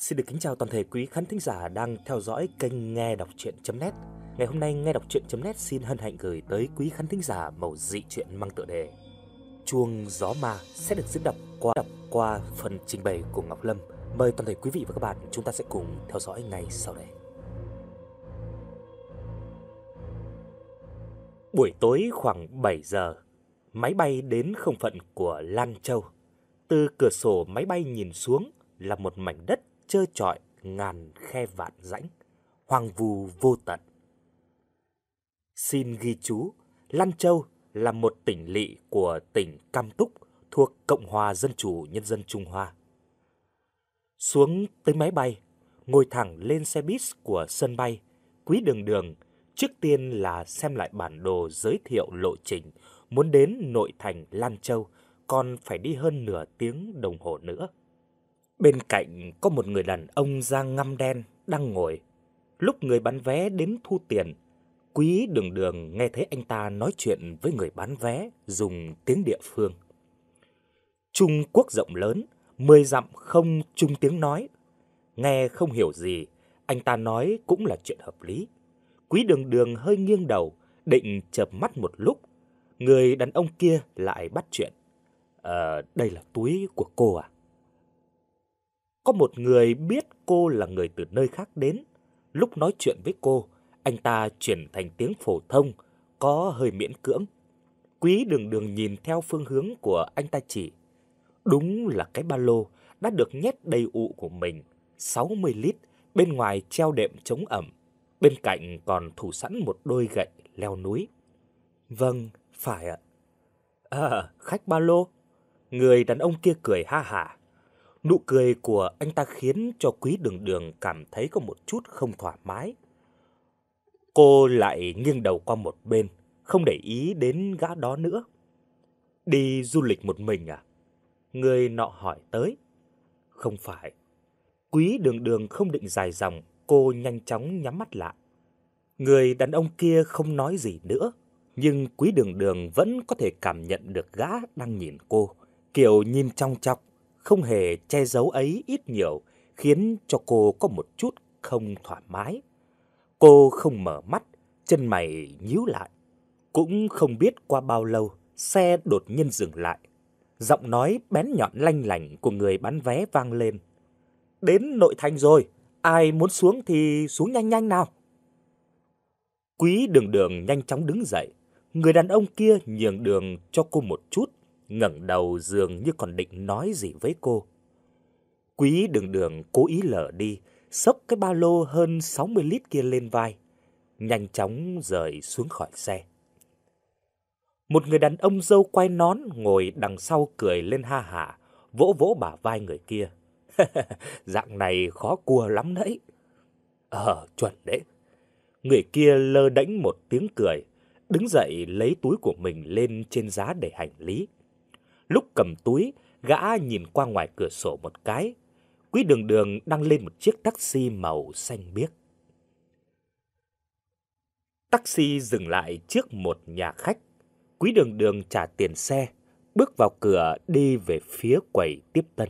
Xin được kính chào toàn thể quý khán thính giả đang theo dõi kênh nghe đọc truyện.net. Ngày hôm nay nghe đọc truyện.net xin hân hạnh gửi tới quý khán thính giả mẩu dị truyện mang tựa đề Chuông gió ma sẽ được diễn đọc qua đọc qua phần trình bày của Ngọc Lâm. Mời toàn thể quý vị và các bạn chúng ta sẽ cùng theo dõi ngay sau đây. Buổi tối khoảng 7 giờ, máy bay đến không phận của Lan Châu. Từ cửa sổ máy bay nhìn xuống là một mảnh đất trơ trọi ngàn khe vạn rãnh, hoang vu vô tận. Xin ghi chú, Lan Châu là một tỉnh lỵ của tỉnh Cam Túc thuộc Cộng hòa Dân chủ Nhân dân Trung Hoa. Xuống tới máy bay, ngồi thẳng lên xe bus của sân bay, quý đường đường trước tiên là xem lại bản đồ giới thiệu lộ trình muốn đến nội thành Lan Châu, còn phải đi hơn nửa tiếng đồng hồ nữa. Bên cạnh có một người đàn ông da ngăm đen đang ngồi. Lúc người bán vé đến thu tiền, quý đường đường nghe thấy anh ta nói chuyện với người bán vé dùng tiếng địa phương. Trung Quốc rộng lớn, mười dặm không chung tiếng nói. Nghe không hiểu gì, anh ta nói cũng là chuyện hợp lý. Quý đường đường hơi nghiêng đầu, định chợp mắt một lúc. Người đàn ông kia lại bắt chuyện. Ờ, đây là túi của cô à? Có một người biết cô là người từ nơi khác đến. Lúc nói chuyện với cô, anh ta chuyển thành tiếng phổ thông, có hơi miễn cưỡng. Quý đường đường nhìn theo phương hướng của anh ta chỉ. Đúng là cái ba lô đã được nhét đầy ụ của mình, 60 lít, bên ngoài treo đệm chống ẩm. Bên cạnh còn thủ sẵn một đôi gậy leo núi. Vâng, phải ạ. À, khách ba lô. Người đàn ông kia cười ha hả. Nụ cười của anh ta khiến cho quý đường đường cảm thấy có một chút không thoải mái. Cô lại nghiêng đầu qua một bên, không để ý đến gã đó nữa. Đi du lịch một mình à? Người nọ hỏi tới. Không phải. Quý đường đường không định dài dòng, cô nhanh chóng nhắm mắt lại. Người đàn ông kia không nói gì nữa, nhưng quý đường đường vẫn có thể cảm nhận được gã đang nhìn cô, kiểu nhìn trong chọc, không hề che giấu ấy ít nhiều, khiến cho cô có một chút không thoải mái. Cô không mở mắt, chân mày nhíu lại. Cũng không biết qua bao lâu, xe đột nhiên dừng lại. Giọng nói bén nhọn lanh lảnh của người bán vé vang lên. Đến nội thành rồi, ai muốn xuống thì xuống nhanh nhanh nào. Quý đường đường nhanh chóng đứng dậy. Người đàn ông kia nhường đường cho cô một chút ngẩng đầu dường như còn định nói gì với cô. Quý đường đường cố ý lở đi, xốc cái ba lô hơn 60 lít kia lên vai, nhanh chóng rời xuống khỏi xe. Một người đàn ông dâu quay nón ngồi đằng sau cười lên ha hả, vỗ vỗ bả vai người kia. Dạng này khó cua lắm đấy. Ờ, chuẩn đấy. Người kia lơ đánh một tiếng cười, đứng dậy lấy túi của mình lên trên giá để hành lý. Lúc cầm túi, gã nhìn qua ngoài cửa sổ một cái. Quý đường đường đang lên một chiếc taxi màu xanh biếc. Taxi dừng lại trước một nhà khách. Quý đường đường trả tiền xe, bước vào cửa đi về phía quầy tiếp tân.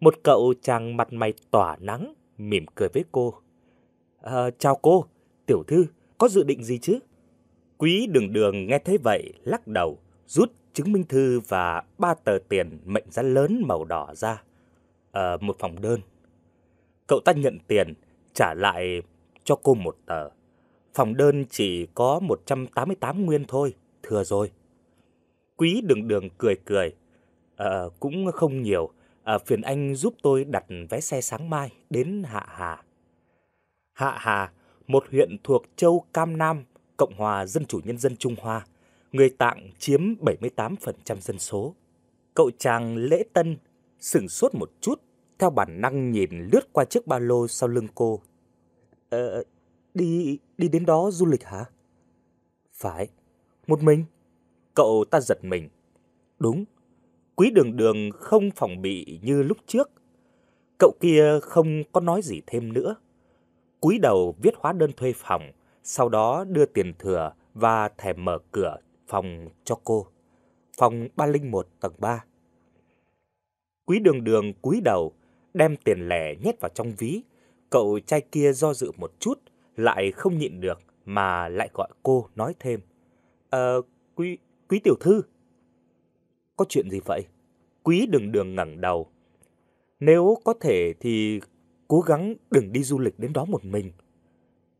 Một cậu chàng mặt mày tỏa nắng, mỉm cười với cô. À, chào cô, tiểu thư, có dự định gì chứ? Quý đường đường nghe thấy vậy, lắc đầu, rút chứng minh thư và ba tờ tiền mệnh giá lớn màu đỏ ra. ở một phòng đơn. Cậu ta nhận tiền, trả lại cho cô một tờ. Phòng đơn chỉ có 188 nguyên thôi, thừa rồi. Quý đường đường cười cười. Ờ, cũng không nhiều. À, phiền anh giúp tôi đặt vé xe sáng mai đến Hạ Hà. Hạ Hà, một huyện thuộc châu Cam Nam, Cộng hòa Dân chủ Nhân dân Trung Hoa người Tạng chiếm 78% dân số. Cậu chàng lễ tân sửng sốt một chút, theo bản năng nhìn lướt qua chiếc ba lô sau lưng cô. Ờ, đi, đi đến đó du lịch hả? Phải, một mình. Cậu ta giật mình. Đúng, quý đường đường không phòng bị như lúc trước. Cậu kia không có nói gì thêm nữa. Cúi đầu viết hóa đơn thuê phòng, sau đó đưa tiền thừa và thẻ mở cửa phòng cho cô. Phòng 301 tầng 3. Quý đường đường cúi đầu, đem tiền lẻ nhét vào trong ví. Cậu trai kia do dự một chút, lại không nhịn được mà lại gọi cô nói thêm. Ờ, quý, quý tiểu thư. Có chuyện gì vậy? Quý đường đường ngẩng đầu. Nếu có thể thì cố gắng đừng đi du lịch đến đó một mình.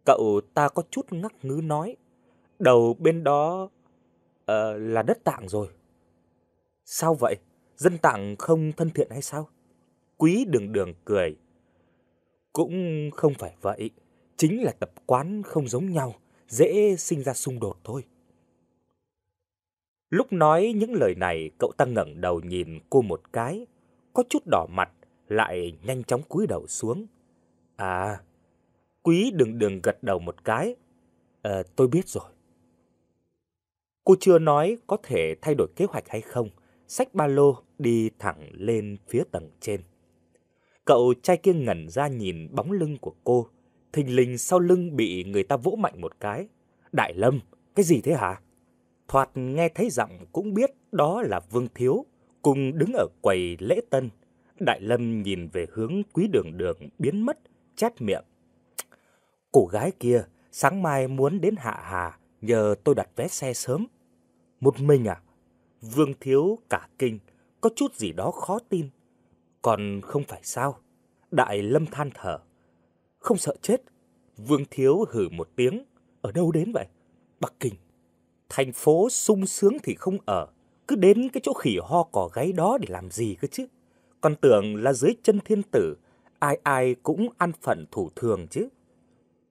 Cậu ta có chút ngắc ngứ nói. Đầu bên đó Ờ, là đất tạng rồi. Sao vậy? Dân tạng không thân thiện hay sao? Quý đường đường cười. Cũng không phải vậy. Chính là tập quán không giống nhau, dễ sinh ra xung đột thôi. Lúc nói những lời này, cậu ta ngẩng đầu nhìn cô một cái, có chút đỏ mặt, lại nhanh chóng cúi đầu xuống. À, quý đường đường gật đầu một cái. À, tôi biết rồi. Cô chưa nói có thể thay đổi kế hoạch hay không, xách ba lô đi thẳng lên phía tầng trên. Cậu trai kia ngẩn ra nhìn bóng lưng của cô, thình lình sau lưng bị người ta vỗ mạnh một cái. Đại Lâm, cái gì thế hả? Thoạt nghe thấy giọng cũng biết đó là Vương Thiếu, cùng đứng ở quầy lễ tân. Đại Lâm nhìn về hướng quý đường đường biến mất, chép miệng. Cô gái kia sáng mai muốn đến Hạ Hà, nhờ tôi đặt vé xe sớm. Một mình à? Vương Thiếu cả kinh, có chút gì đó khó tin. Còn không phải sao? Đại Lâm than thở. Không sợ chết. Vương Thiếu hử một tiếng. Ở đâu đến vậy? Bắc Kinh. Thành phố sung sướng thì không ở. Cứ đến cái chỗ khỉ ho cỏ gáy đó để làm gì cơ chứ? Còn tưởng là dưới chân thiên tử, ai ai cũng ăn phận thủ thường chứ.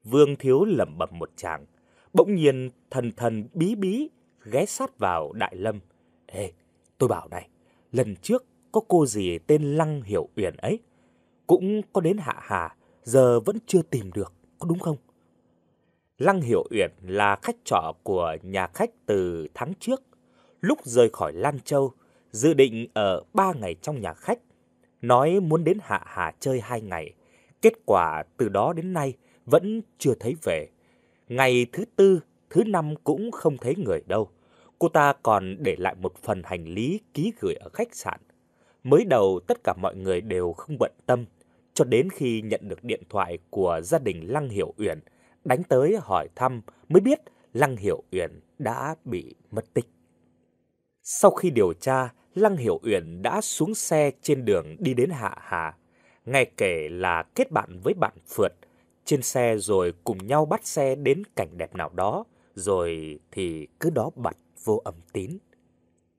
Vương Thiếu lẩm bẩm một tràng. Bỗng nhiên thần thần bí bí ghé sát vào Đại Lâm. Ê, tôi bảo này, lần trước có cô gì tên Lăng Hiểu Uyển ấy, cũng có đến Hạ Hà, giờ vẫn chưa tìm được, có đúng không? Lăng Hiểu Uyển là khách trọ của nhà khách từ tháng trước. Lúc rời khỏi Lan Châu, dự định ở ba ngày trong nhà khách, nói muốn đến Hạ Hà chơi hai ngày. Kết quả từ đó đến nay vẫn chưa thấy về. Ngày thứ tư, thứ năm cũng không thấy người đâu. Cô ta còn để lại một phần hành lý ký gửi ở khách sạn. Mới đầu tất cả mọi người đều không bận tâm, cho đến khi nhận được điện thoại của gia đình Lăng Hiểu Uyển, đánh tới hỏi thăm mới biết Lăng Hiểu Uyển đã bị mất tích. Sau khi điều tra, Lăng Hiểu Uyển đã xuống xe trên đường đi đến Hạ Hà. Ngay kể là kết bạn với bạn Phượt trên xe rồi cùng nhau bắt xe đến cảnh đẹp nào đó, rồi thì cứ đó bật vô âm tín.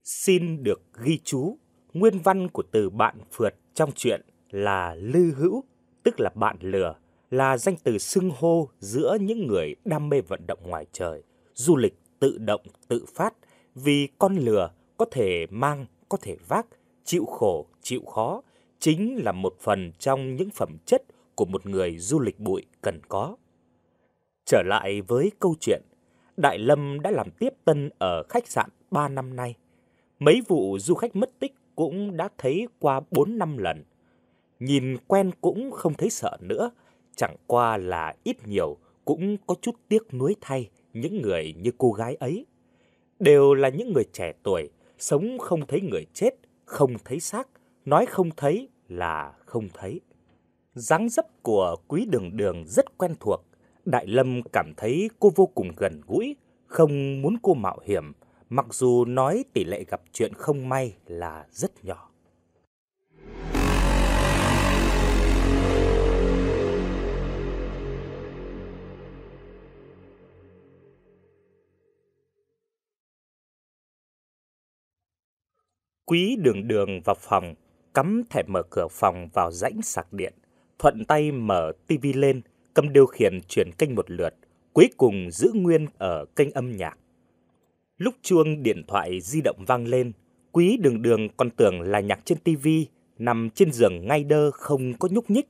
Xin được ghi chú, nguyên văn của từ bạn phượt trong chuyện là lư hữu, tức là bạn lừa, là danh từ xưng hô giữa những người đam mê vận động ngoài trời, du lịch tự động tự phát, vì con lừa có thể mang, có thể vác, chịu khổ, chịu khó, chính là một phần trong những phẩm chất của một người du lịch bụi cần có. Trở lại với câu chuyện, Đại Lâm đã làm tiếp tân ở khách sạn 3 năm nay. Mấy vụ du khách mất tích cũng đã thấy qua 4 năm lần. Nhìn quen cũng không thấy sợ nữa, chẳng qua là ít nhiều cũng có chút tiếc nuối thay những người như cô gái ấy. Đều là những người trẻ tuổi, sống không thấy người chết, không thấy xác, nói không thấy là không thấy dáng dấp của quý đường đường rất quen thuộc. Đại Lâm cảm thấy cô vô cùng gần gũi, không muốn cô mạo hiểm, mặc dù nói tỷ lệ gặp chuyện không may là rất nhỏ. Quý đường đường vào phòng, cắm thẻ mở cửa phòng vào rãnh sạc điện, thuận tay mở tivi lên, cầm điều khiển chuyển kênh một lượt, cuối cùng giữ nguyên ở kênh âm nhạc. Lúc chuông điện thoại di động vang lên, quý đường đường còn tưởng là nhạc trên tivi, nằm trên giường ngay đơ không có nhúc nhích.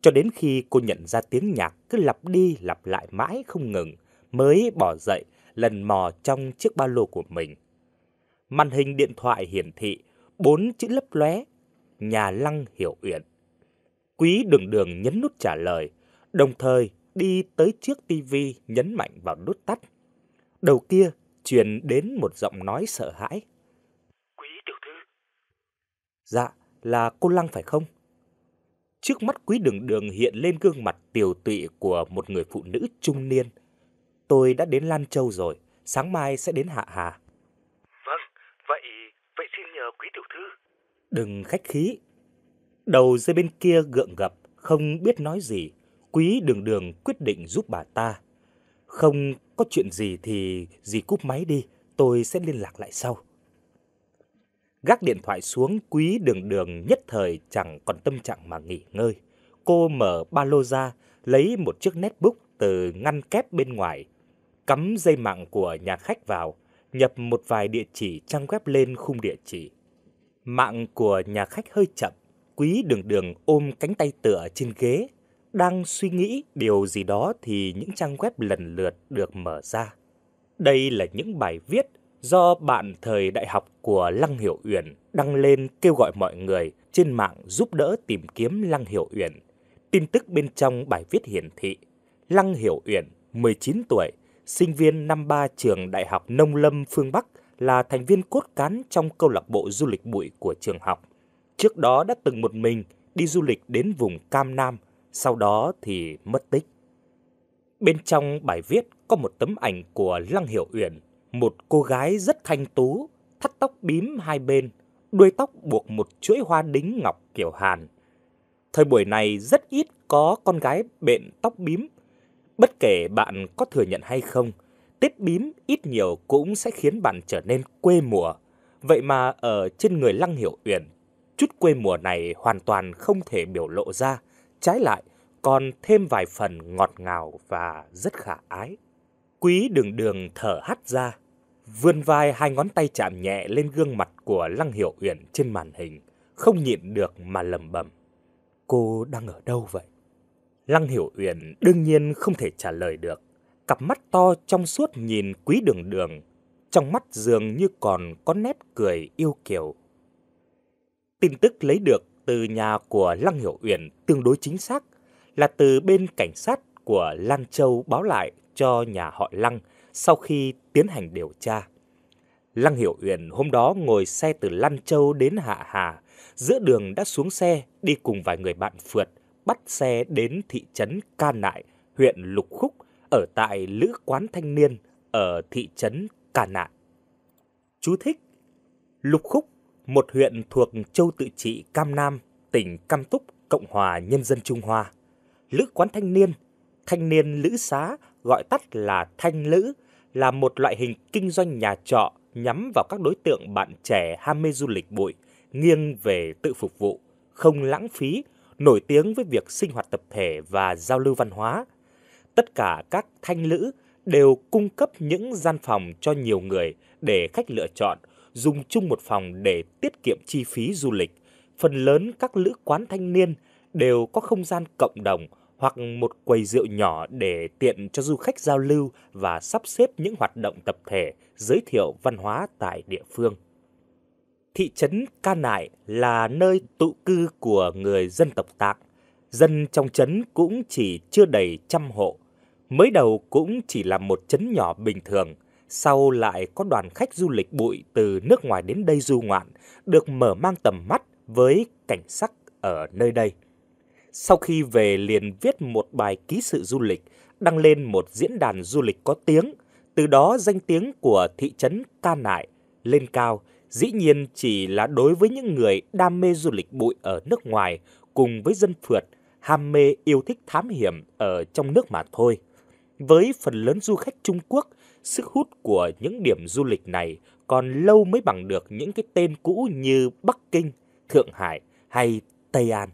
Cho đến khi cô nhận ra tiếng nhạc cứ lặp đi lặp lại mãi không ngừng, mới bỏ dậy lần mò trong chiếc ba lô của mình. Màn hình điện thoại hiển thị bốn chữ lấp lóe, nhà lăng hiểu uyển. Quý đường đường nhấn nút trả lời, đồng thời đi tới trước tivi nhấn mạnh vào nút tắt. Đầu kia truyền đến một giọng nói sợ hãi. Quý tiểu thư. Dạ, là cô Lăng phải không? Trước mắt quý đường đường hiện lên gương mặt tiều tụy của một người phụ nữ trung niên. Tôi đã đến Lan Châu rồi, sáng mai sẽ đến Hạ Hà. Vâng, vậy, vậy xin nhờ quý tiểu thư. Đừng khách khí. Đầu dây bên kia gượng gập, không biết nói gì. Quý đường đường quyết định giúp bà ta. Không có chuyện gì thì dì cúp máy đi, tôi sẽ liên lạc lại sau. Gác điện thoại xuống, quý đường đường nhất thời chẳng còn tâm trạng mà nghỉ ngơi. Cô mở ba lô ra, lấy một chiếc netbook từ ngăn kép bên ngoài, cắm dây mạng của nhà khách vào, nhập một vài địa chỉ trang web lên khung địa chỉ. Mạng của nhà khách hơi chậm, quý đường đường ôm cánh tay tựa trên ghế, đang suy nghĩ điều gì đó thì những trang web lần lượt được mở ra. Đây là những bài viết do bạn thời đại học của Lăng Hiểu Uyển đăng lên kêu gọi mọi người trên mạng giúp đỡ tìm kiếm Lăng Hiểu Uyển. Tin tức bên trong bài viết hiển thị Lăng Hiểu Uyển, 19 tuổi, sinh viên năm ba trường Đại học Nông Lâm phương Bắc, là thành viên cốt cán trong câu lạc bộ du lịch bụi của trường học. Trước đó đã từng một mình đi du lịch đến vùng Cam Nam, sau đó thì mất tích. Bên trong bài viết có một tấm ảnh của Lăng Hiểu Uyển, một cô gái rất thanh tú, thắt tóc bím hai bên, đuôi tóc buộc một chuỗi hoa đính ngọc kiểu Hàn. Thời buổi này rất ít có con gái bện tóc bím. Bất kể bạn có thừa nhận hay không, tết bím ít nhiều cũng sẽ khiến bạn trở nên quê mùa. Vậy mà ở trên người Lăng Hiểu Uyển, chút quê mùa này hoàn toàn không thể biểu lộ ra, trái lại còn thêm vài phần ngọt ngào và rất khả ái. Quý đường đường thở hắt ra, vươn vai hai ngón tay chạm nhẹ lên gương mặt của Lăng Hiểu Uyển trên màn hình, không nhịn được mà lẩm bẩm. Cô đang ở đâu vậy? Lăng Hiểu Uyển đương nhiên không thể trả lời được. Cặp mắt to trong suốt nhìn quý đường đường, trong mắt dường như còn có nét cười yêu kiều. Tin tức lấy được từ nhà của Lăng Hiểu Uyển tương đối chính xác là từ bên cảnh sát của Lan Châu báo lại cho nhà họ Lăng sau khi tiến hành điều tra. Lăng Hiểu Uyển hôm đó ngồi xe từ Lan Châu đến Hạ Hà, giữa đường đã xuống xe đi cùng vài người bạn phượt, bắt xe đến thị trấn Ca Nại, huyện Lục Khúc, ở tại Lữ Quán Thanh Niên, ở thị trấn Ca Nại. Chú thích Lục Khúc, một huyện thuộc châu tự trị Cam Nam, tỉnh Cam Túc, Cộng hòa Nhân dân Trung Hoa. Lữ Quán Thanh Niên, thanh niên lữ xá gọi tắt là thanh lữ, là một loại hình kinh doanh nhà trọ nhắm vào các đối tượng bạn trẻ ham mê du lịch bụi, nghiêng về tự phục vụ, không lãng phí, nổi tiếng với việc sinh hoạt tập thể và giao lưu văn hóa. Tất cả các thanh lữ đều cung cấp những gian phòng cho nhiều người để khách lựa chọn, dùng chung một phòng để tiết kiệm chi phí du lịch. Phần lớn các lữ quán thanh niên đều có không gian cộng đồng hoặc một quầy rượu nhỏ để tiện cho du khách giao lưu và sắp xếp những hoạt động tập thể, giới thiệu văn hóa tại địa phương. Thị trấn Ca Nại là nơi tụ cư của người dân tộc Tạng. Dân trong trấn cũng chỉ chưa đầy trăm hộ. Mới đầu cũng chỉ là một trấn nhỏ bình thường, sau lại có đoàn khách du lịch bụi từ nước ngoài đến đây du ngoạn, được mở mang tầm mắt với cảnh sắc ở nơi đây sau khi về liền viết một bài ký sự du lịch, đăng lên một diễn đàn du lịch có tiếng, từ đó danh tiếng của thị trấn Ca Nại lên cao, dĩ nhiên chỉ là đối với những người đam mê du lịch bụi ở nước ngoài cùng với dân phượt ham mê yêu thích thám hiểm ở trong nước mà thôi. Với phần lớn du khách Trung Quốc, sức hút của những điểm du lịch này còn lâu mới bằng được những cái tên cũ như Bắc Kinh, Thượng Hải hay Tây An.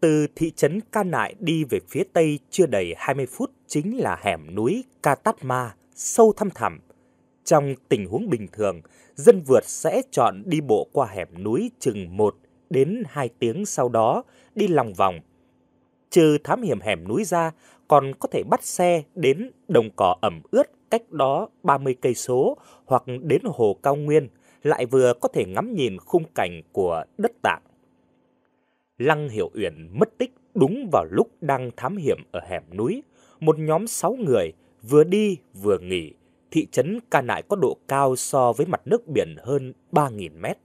Từ thị trấn Ca Nại đi về phía tây chưa đầy 20 phút chính là hẻm núi Katatma, sâu thăm thẳm. Trong tình huống bình thường, dân vượt sẽ chọn đi bộ qua hẻm núi chừng 1 đến 2 tiếng sau đó đi lòng vòng. Trừ thám hiểm hẻm núi ra, còn có thể bắt xe đến đồng cỏ ẩm ướt cách đó 30 cây số hoặc đến hồ cao nguyên, lại vừa có thể ngắm nhìn khung cảnh của đất Tạng. Lăng Hiểu Uyển mất tích đúng vào lúc đang thám hiểm ở hẻm núi. Một nhóm 6 người vừa đi vừa nghỉ. Thị trấn Ca Nại có độ cao so với mặt nước biển hơn 3.000 mét.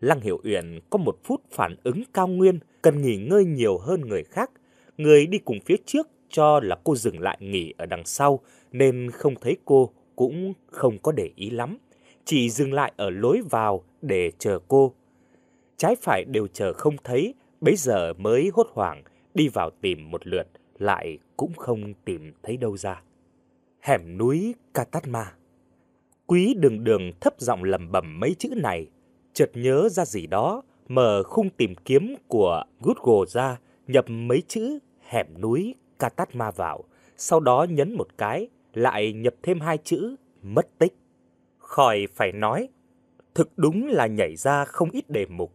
Lăng Hiểu Uyển có một phút phản ứng cao nguyên, cần nghỉ ngơi nhiều hơn người khác. Người đi cùng phía trước cho là cô dừng lại nghỉ ở đằng sau, nên không thấy cô cũng không có để ý lắm. Chỉ dừng lại ở lối vào để chờ cô. Trái phải đều chờ không thấy, bấy giờ mới hốt hoảng, đi vào tìm một lượt, lại cũng không tìm thấy đâu ra. Hẻm núi Katatma Quý đường đường thấp giọng lầm bầm mấy chữ này, chợt nhớ ra gì đó, mở khung tìm kiếm của Google ra, nhập mấy chữ hẻm núi Katatma vào, sau đó nhấn một cái, lại nhập thêm hai chữ mất tích. Khỏi phải nói, thực đúng là nhảy ra không ít đề mục.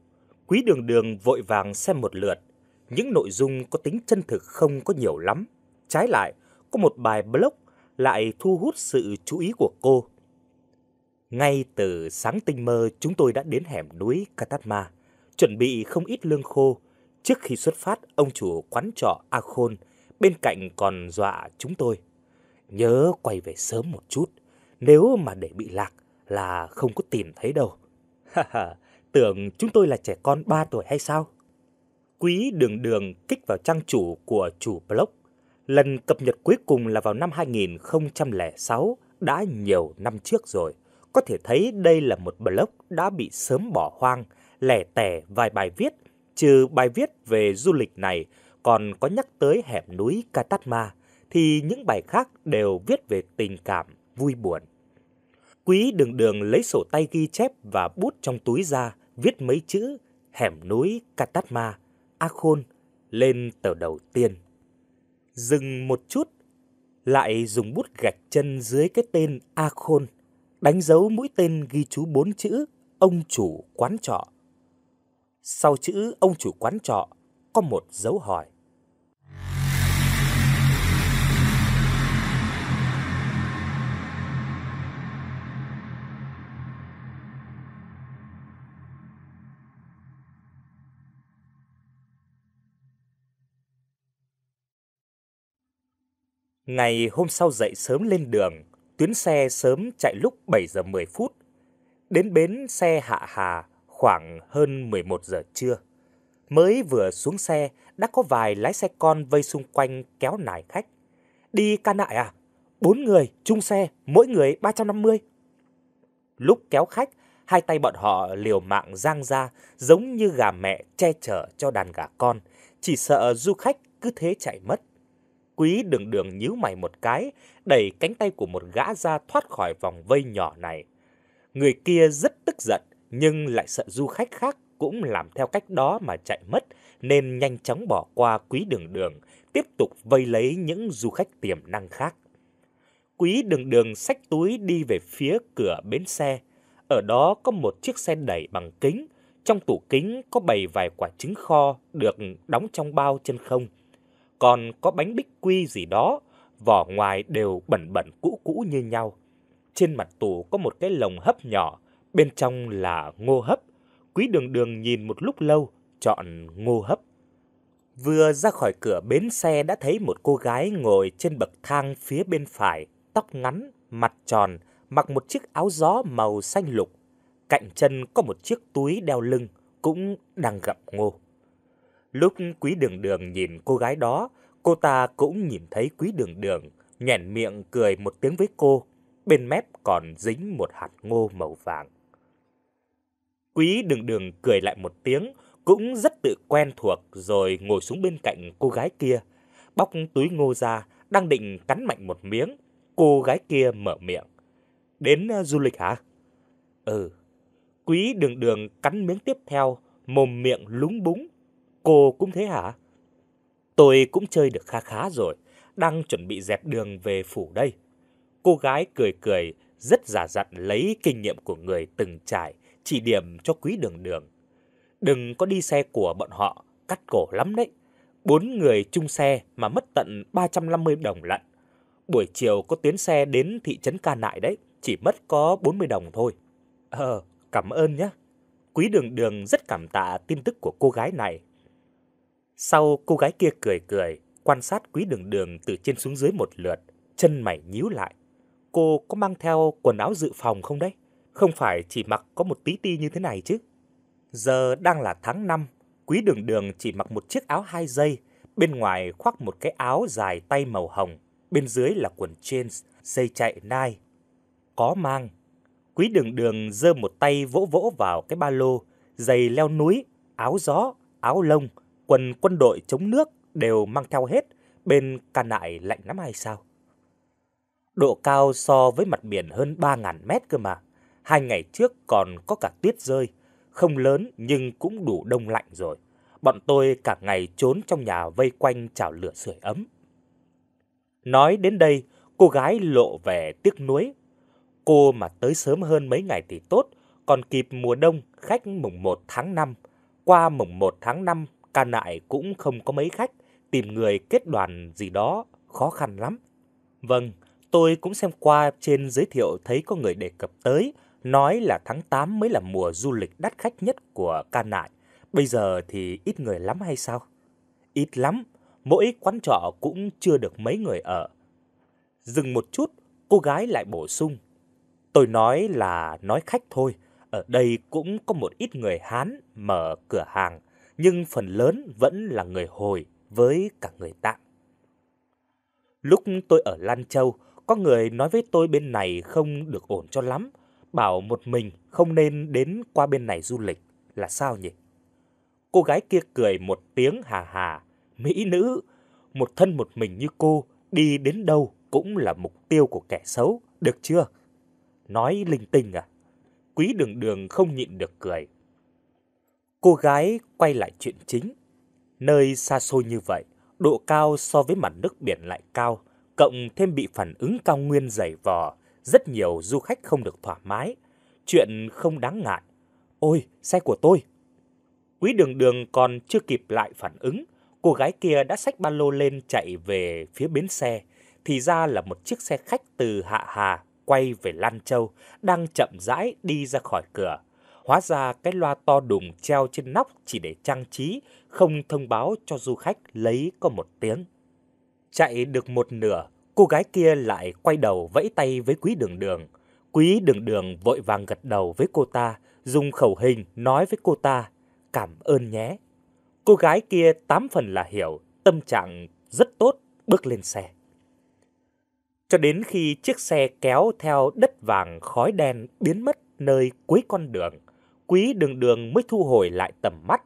Quý đường đường vội vàng xem một lượt, những nội dung có tính chân thực không có nhiều lắm. Trái lại, có một bài blog lại thu hút sự chú ý của cô. Ngay từ sáng tinh mơ chúng tôi đã đến hẻm núi Katatma, chuẩn bị không ít lương khô. Trước khi xuất phát, ông chủ quán trọ A Khôn bên cạnh còn dọa chúng tôi. Nhớ quay về sớm một chút, nếu mà để bị lạc là không có tìm thấy đâu. Ha ha, tưởng chúng tôi là trẻ con 3 tuổi hay sao? Quý đường đường kích vào trang chủ của chủ blog. Lần cập nhật cuối cùng là vào năm 2006, đã nhiều năm trước rồi. Có thể thấy đây là một blog đã bị sớm bỏ hoang, lẻ tẻ vài bài viết. Trừ bài viết về du lịch này, còn có nhắc tới hẻm núi Katatma, thì những bài khác đều viết về tình cảm, vui buồn. Quý đường đường lấy sổ tay ghi chép và bút trong túi ra, viết mấy chữ hẻm núi Katatma, A Khôn lên tờ đầu tiên. Dừng một chút, lại dùng bút gạch chân dưới cái tên A Khôn, đánh dấu mũi tên ghi chú bốn chữ ông chủ quán trọ. Sau chữ ông chủ quán trọ có một dấu hỏi. Ngày hôm sau dậy sớm lên đường, tuyến xe sớm chạy lúc 7 giờ 10 phút. Đến bến xe Hạ Hà khoảng hơn 11 giờ trưa. Mới vừa xuống xe, đã có vài lái xe con vây xung quanh kéo nải khách. Đi ca nại à? Bốn người, chung xe, mỗi người 350. Lúc kéo khách, hai tay bọn họ liều mạng giang ra, giống như gà mẹ che chở cho đàn gà con, chỉ sợ du khách cứ thế chạy mất. Quý đường đường nhíu mày một cái, đẩy cánh tay của một gã ra thoát khỏi vòng vây nhỏ này. Người kia rất tức giận, nhưng lại sợ du khách khác cũng làm theo cách đó mà chạy mất, nên nhanh chóng bỏ qua quý đường đường, tiếp tục vây lấy những du khách tiềm năng khác. Quý đường đường xách túi đi về phía cửa bến xe. Ở đó có một chiếc xe đẩy bằng kính. Trong tủ kính có bày vài quả trứng kho được đóng trong bao chân không còn có bánh bích quy gì đó, vỏ ngoài đều bẩn bẩn cũ cũ như nhau. Trên mặt tủ có một cái lồng hấp nhỏ, bên trong là ngô hấp. Quý đường đường nhìn một lúc lâu, chọn ngô hấp. Vừa ra khỏi cửa bến xe đã thấy một cô gái ngồi trên bậc thang phía bên phải, tóc ngắn, mặt tròn, mặc một chiếc áo gió màu xanh lục. Cạnh chân có một chiếc túi đeo lưng, cũng đang gặp ngô. Lúc quý đường đường nhìn cô gái đó, cô ta cũng nhìn thấy quý đường đường, nhẹn miệng cười một tiếng với cô, bên mép còn dính một hạt ngô màu vàng. Quý đường đường cười lại một tiếng, cũng rất tự quen thuộc rồi ngồi xuống bên cạnh cô gái kia, bóc túi ngô ra, đang định cắn mạnh một miếng. Cô gái kia mở miệng. Đến ờ, du lịch hả? Ừ. Quý đường đường cắn miếng tiếp theo, mồm miệng lúng búng, Cô cũng thế hả? Tôi cũng chơi được khá khá rồi, đang chuẩn bị dẹp đường về phủ đây. Cô gái cười cười, rất giả dặn lấy kinh nghiệm của người từng trải, chỉ điểm cho quý đường đường. Đừng có đi xe của bọn họ, cắt cổ lắm đấy. Bốn người chung xe mà mất tận 350 đồng lận. Buổi chiều có tuyến xe đến thị trấn Ca Nại đấy, chỉ mất có 40 đồng thôi. Ờ, cảm ơn nhé. Quý đường đường rất cảm tạ tin tức của cô gái này. Sau cô gái kia cười cười, quan sát quý đường đường từ trên xuống dưới một lượt, chân mày nhíu lại. Cô có mang theo quần áo dự phòng không đấy? Không phải chỉ mặc có một tí ti như thế này chứ? Giờ đang là tháng 5, Quý Đường Đường chỉ mặc một chiếc áo hai dây, bên ngoài khoác một cái áo dài tay màu hồng, bên dưới là quần jeans, dây chạy nai. Có mang. Quý Đường Đường giơ một tay vỗ vỗ vào cái ba lô, giày leo núi, áo gió, áo lông, quần quân đội chống nước đều mang theo hết, bên ca nại lạnh lắm hay sao? Độ cao so với mặt biển hơn 3.000 mét cơ mà. Hai ngày trước còn có cả tuyết rơi, không lớn nhưng cũng đủ đông lạnh rồi. Bọn tôi cả ngày trốn trong nhà vây quanh chảo lửa sưởi ấm. Nói đến đây, cô gái lộ vẻ tiếc nuối. Cô mà tới sớm hơn mấy ngày thì tốt, còn kịp mùa đông khách mùng 1 tháng 5. Qua mùng 1 tháng 5, ca nại cũng không có mấy khách, tìm người kết đoàn gì đó khó khăn lắm. Vâng, tôi cũng xem qua trên giới thiệu thấy có người đề cập tới, nói là tháng 8 mới là mùa du lịch đắt khách nhất của ca nại. Bây giờ thì ít người lắm hay sao? Ít lắm, mỗi quán trọ cũng chưa được mấy người ở. Dừng một chút, cô gái lại bổ sung. Tôi nói là nói khách thôi, ở đây cũng có một ít người Hán mở cửa hàng, nhưng phần lớn vẫn là người Hồi với cả người Tạng. Lúc tôi ở Lan Châu, có người nói với tôi bên này không được ổn cho lắm, bảo một mình không nên đến qua bên này du lịch là sao nhỉ? Cô gái kia cười một tiếng hà hà, mỹ nữ, một thân một mình như cô đi đến đâu cũng là mục tiêu của kẻ xấu, được chưa? Nói linh tinh à? Quý đường đường không nhịn được cười. Cô gái quay lại chuyện chính. Nơi xa xôi như vậy, độ cao so với mặt nước biển lại cao, cộng thêm bị phản ứng cao nguyên dày vò, rất nhiều du khách không được thoải mái. Chuyện không đáng ngại. Ôi, xe của tôi! Quý đường đường còn chưa kịp lại phản ứng, cô gái kia đã xách ba lô lên chạy về phía bến xe. Thì ra là một chiếc xe khách từ Hạ Hà quay về Lan Châu, đang chậm rãi đi ra khỏi cửa. Hóa ra cái loa to đùng treo trên nóc chỉ để trang trí, không thông báo cho du khách lấy có một tiếng. Chạy được một nửa, cô gái kia lại quay đầu vẫy tay với quý đường đường. Quý đường đường vội vàng gật đầu với cô ta, dùng khẩu hình nói với cô ta, cảm ơn nhé. Cô gái kia tám phần là hiểu, tâm trạng rất tốt, bước lên xe. Cho đến khi chiếc xe kéo theo đất vàng khói đen biến mất nơi cuối con đường, quý đường đường mới thu hồi lại tầm mắt.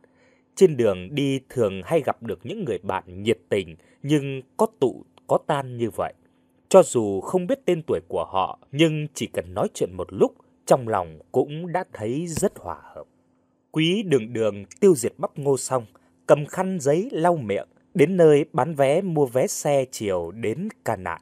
Trên đường đi thường hay gặp được những người bạn nhiệt tình nhưng có tụ có tan như vậy. Cho dù không biết tên tuổi của họ, nhưng chỉ cần nói chuyện một lúc, trong lòng cũng đã thấy rất hòa hợp. Quý đường đường tiêu diệt bắp ngô xong, cầm khăn giấy lau miệng, đến nơi bán vé mua vé xe chiều đến Cà Nạn.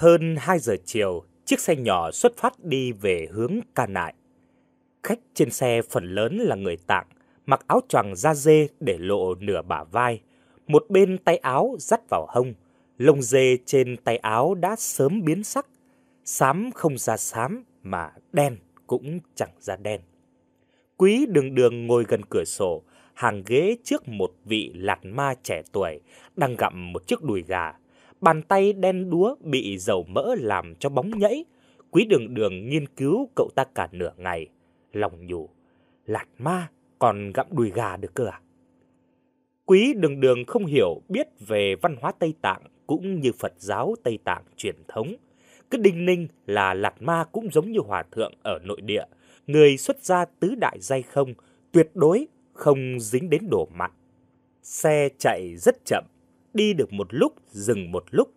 Hơn 2 giờ chiều, chiếc xe nhỏ xuất phát đi về hướng Ca Nại. Khách trên xe phần lớn là người Tạng, mặc áo choàng da dê để lộ nửa bả vai, một bên tay áo dắt vào hông, lông dê trên tay áo đã sớm biến sắc, xám không ra xám mà đen cũng chẳng ra đen. Quý đường đường ngồi gần cửa sổ, hàng ghế trước một vị lạt ma trẻ tuổi đang gặm một chiếc đùi gà Bàn tay đen đúa bị dầu mỡ làm cho bóng nhẫy. Quý đường đường nghiên cứu cậu ta cả nửa ngày. Lòng nhủ, lạt ma còn gặm đùi gà được cơ à? Quý đường đường không hiểu biết về văn hóa Tây Tạng cũng như Phật giáo Tây Tạng truyền thống. Cứ đinh ninh là lạt ma cũng giống như hòa thượng ở nội địa. Người xuất gia tứ đại dây không, tuyệt đối không dính đến đổ mặn. Xe chạy rất chậm, đi được một lúc dừng một lúc.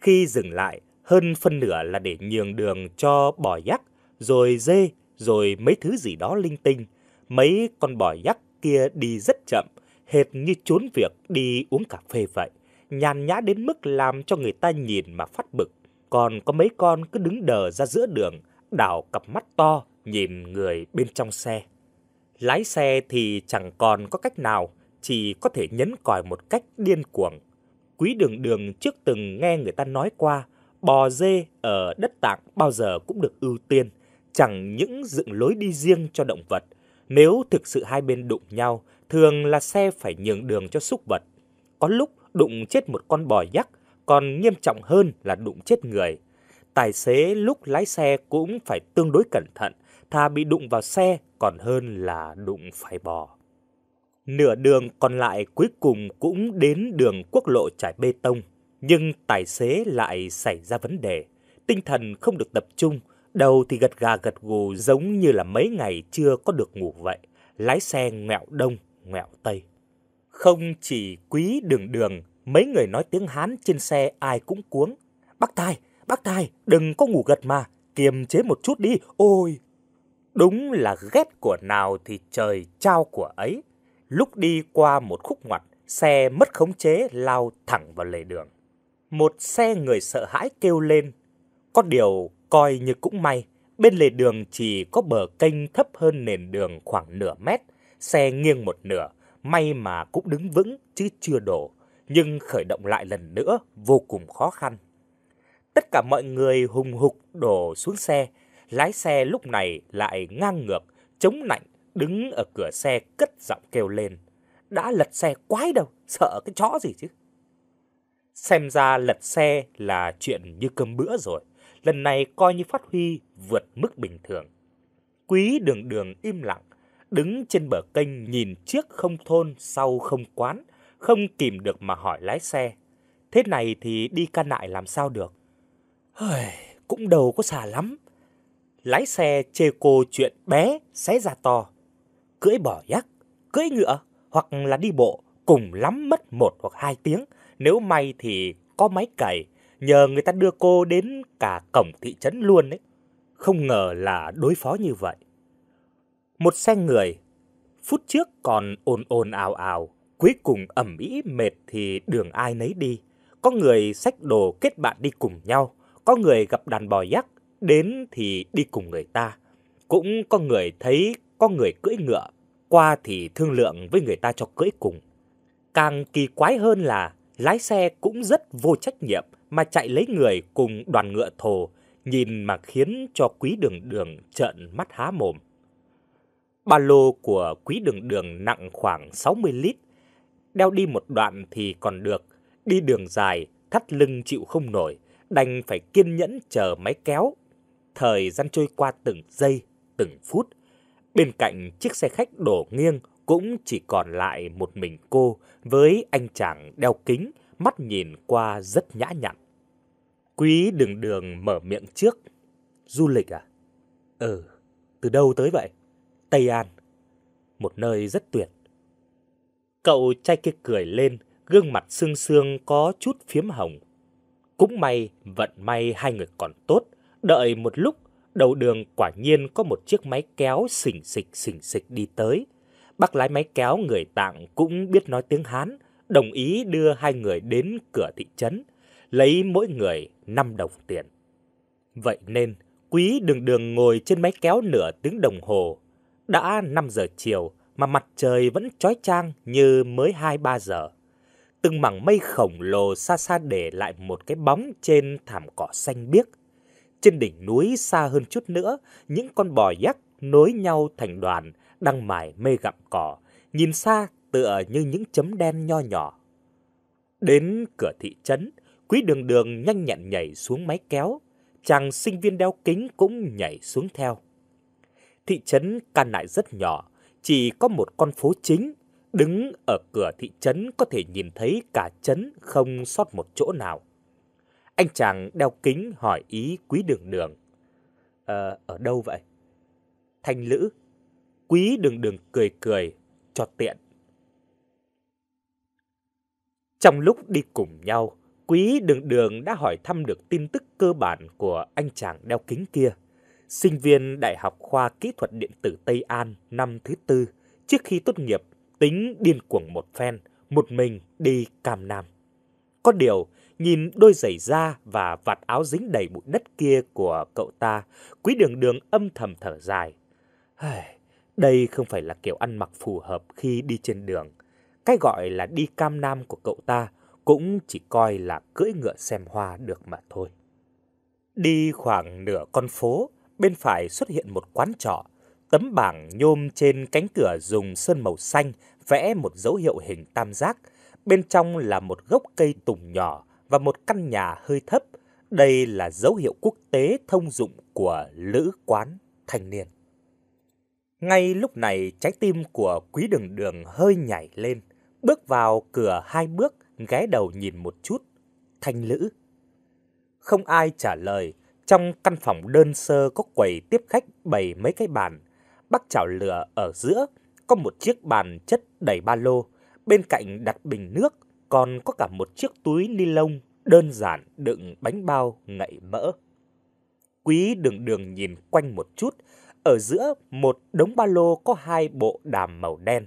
Khi dừng lại, hơn phân nửa là để nhường đường cho bò dắt, rồi dê, rồi mấy thứ gì đó linh tinh. Mấy con bò dắt kia đi rất chậm, hệt như trốn việc đi uống cà phê vậy. Nhàn nhã đến mức làm cho người ta nhìn mà phát bực. Còn có mấy con cứ đứng đờ ra giữa đường, đảo cặp mắt to, nhìn người bên trong xe. Lái xe thì chẳng còn có cách nào, chỉ có thể nhấn còi một cách điên cuồng Quý đường đường trước từng nghe người ta nói qua, bò dê ở đất tạng bao giờ cũng được ưu tiên, chẳng những dựng lối đi riêng cho động vật. Nếu thực sự hai bên đụng nhau, thường là xe phải nhường đường cho súc vật. Có lúc đụng chết một con bò dắt, còn nghiêm trọng hơn là đụng chết người. Tài xế lúc lái xe cũng phải tương đối cẩn thận, thà bị đụng vào xe còn hơn là đụng phải bò. Nửa đường còn lại cuối cùng cũng đến đường quốc lộ trải bê tông, nhưng tài xế lại xảy ra vấn đề. Tinh thần không được tập trung, đầu thì gật gà gật gù giống như là mấy ngày chưa có được ngủ vậy. Lái xe ngẹo đông, ngẹo tây. Không chỉ quý đường đường, mấy người nói tiếng Hán trên xe ai cũng cuống. Bác Tài, bác Tài, đừng có ngủ gật mà, kiềm chế một chút đi, ôi. Đúng là ghét của nào thì trời trao của ấy. Lúc đi qua một khúc ngoặt, xe mất khống chế lao thẳng vào lề đường. Một xe người sợ hãi kêu lên. Có điều coi như cũng may, bên lề đường chỉ có bờ kênh thấp hơn nền đường khoảng nửa mét, xe nghiêng một nửa, may mà cũng đứng vững chứ chưa đổ, nhưng khởi động lại lần nữa vô cùng khó khăn. Tất cả mọi người hùng hục đổ xuống xe, lái xe lúc này lại ngang ngược, chống nạnh đứng ở cửa xe cất giọng kêu lên. Đã lật xe quái đâu, sợ cái chó gì chứ. Xem ra lật xe là chuyện như cơm bữa rồi, lần này coi như phát huy vượt mức bình thường. Quý đường đường im lặng, đứng trên bờ kênh nhìn trước không thôn sau không quán, không kìm được mà hỏi lái xe. Thế này thì đi ca nại làm sao được? Hời, cũng đầu có xà lắm. Lái xe chê cô chuyện bé, xé ra to cưỡi bò giác, cưỡi ngựa hoặc là đi bộ, cùng lắm mất một hoặc hai tiếng. Nếu may thì có máy cày, nhờ người ta đưa cô đến cả cổng thị trấn luôn đấy. Không ngờ là đối phó như vậy. Một xe người, phút trước còn ồn ồn ào ào, cuối cùng ẩm ý mệt thì đường ai nấy đi. Có người xách đồ kết bạn đi cùng nhau, có người gặp đàn bò giác đến thì đi cùng người ta. Cũng có người thấy có người cưỡi ngựa, qua thì thương lượng với người ta cho cưỡi cùng. Càng kỳ quái hơn là lái xe cũng rất vô trách nhiệm mà chạy lấy người cùng đoàn ngựa thồ, nhìn mà khiến cho quý đường đường trợn mắt há mồm. Ba lô của quý đường đường nặng khoảng 60 lít, đeo đi một đoạn thì còn được, đi đường dài, thắt lưng chịu không nổi, đành phải kiên nhẫn chờ máy kéo. Thời gian trôi qua từng giây, từng phút, Bên cạnh chiếc xe khách đổ nghiêng cũng chỉ còn lại một mình cô với anh chàng đeo kính, mắt nhìn qua rất nhã nhặn. Quý đường đường mở miệng trước. Du lịch à? Ừ, từ đâu tới vậy? Tây An. Một nơi rất tuyệt. Cậu trai kia cười lên, gương mặt sương sương có chút phiếm hồng. Cũng may, vận may hai người còn tốt. Đợi một lúc Đầu đường quả nhiên có một chiếc máy kéo xỉnh xịch xỉnh xịch đi tới. Bác lái máy kéo người Tạng cũng biết nói tiếng Hán, đồng ý đưa hai người đến cửa thị trấn, lấy mỗi người 5 đồng tiền. Vậy nên, quý đường đường ngồi trên máy kéo nửa tiếng đồng hồ. Đã 5 giờ chiều mà mặt trời vẫn trói trang như mới 2-3 giờ. Từng mảng mây khổng lồ xa xa để lại một cái bóng trên thảm cỏ xanh biếc. Trên đỉnh núi xa hơn chút nữa, những con bò giác nối nhau thành đoàn, đang mải mê gặm cỏ, nhìn xa tựa như những chấm đen nho nhỏ. Đến cửa thị trấn, quý đường đường nhanh nhẹn nhảy xuống máy kéo, chàng sinh viên đeo kính cũng nhảy xuống theo. Thị trấn can lại rất nhỏ, chỉ có một con phố chính, đứng ở cửa thị trấn có thể nhìn thấy cả trấn không sót một chỗ nào. Anh chàng đeo kính hỏi ý quý đường đường. Ờ, ở đâu vậy? Thanh Lữ. Quý đường đường cười cười, cho tiện. Trong lúc đi cùng nhau, quý đường đường đã hỏi thăm được tin tức cơ bản của anh chàng đeo kính kia. Sinh viên Đại học khoa Kỹ thuật Điện tử Tây An năm thứ tư, trước khi tốt nghiệp, tính điên cuồng một phen, một mình đi Cam Nam. Có điều, Nhìn đôi giày da và vạt áo dính đầy bụi đất kia của cậu ta, quý đường đường âm thầm thở dài. Đây không phải là kiểu ăn mặc phù hợp khi đi trên đường. Cái gọi là đi cam nam của cậu ta cũng chỉ coi là cưỡi ngựa xem hoa được mà thôi. Đi khoảng nửa con phố, bên phải xuất hiện một quán trọ. Tấm bảng nhôm trên cánh cửa dùng sơn màu xanh vẽ một dấu hiệu hình tam giác. Bên trong là một gốc cây tùng nhỏ và một căn nhà hơi thấp. Đây là dấu hiệu quốc tế thông dụng của lữ quán thanh niên. Ngay lúc này, trái tim của quý đường đường hơi nhảy lên. Bước vào cửa hai bước, ghé đầu nhìn một chút. Thanh lữ. Không ai trả lời. Trong căn phòng đơn sơ có quầy tiếp khách bày mấy cái bàn. Bắc chảo lửa ở giữa, có một chiếc bàn chất đầy ba lô. Bên cạnh đặt bình nước, còn có cả một chiếc túi ni lông đơn giản đựng bánh bao ngậy mỡ. Quý đường đường nhìn quanh một chút, ở giữa một đống ba lô có hai bộ đàm màu đen.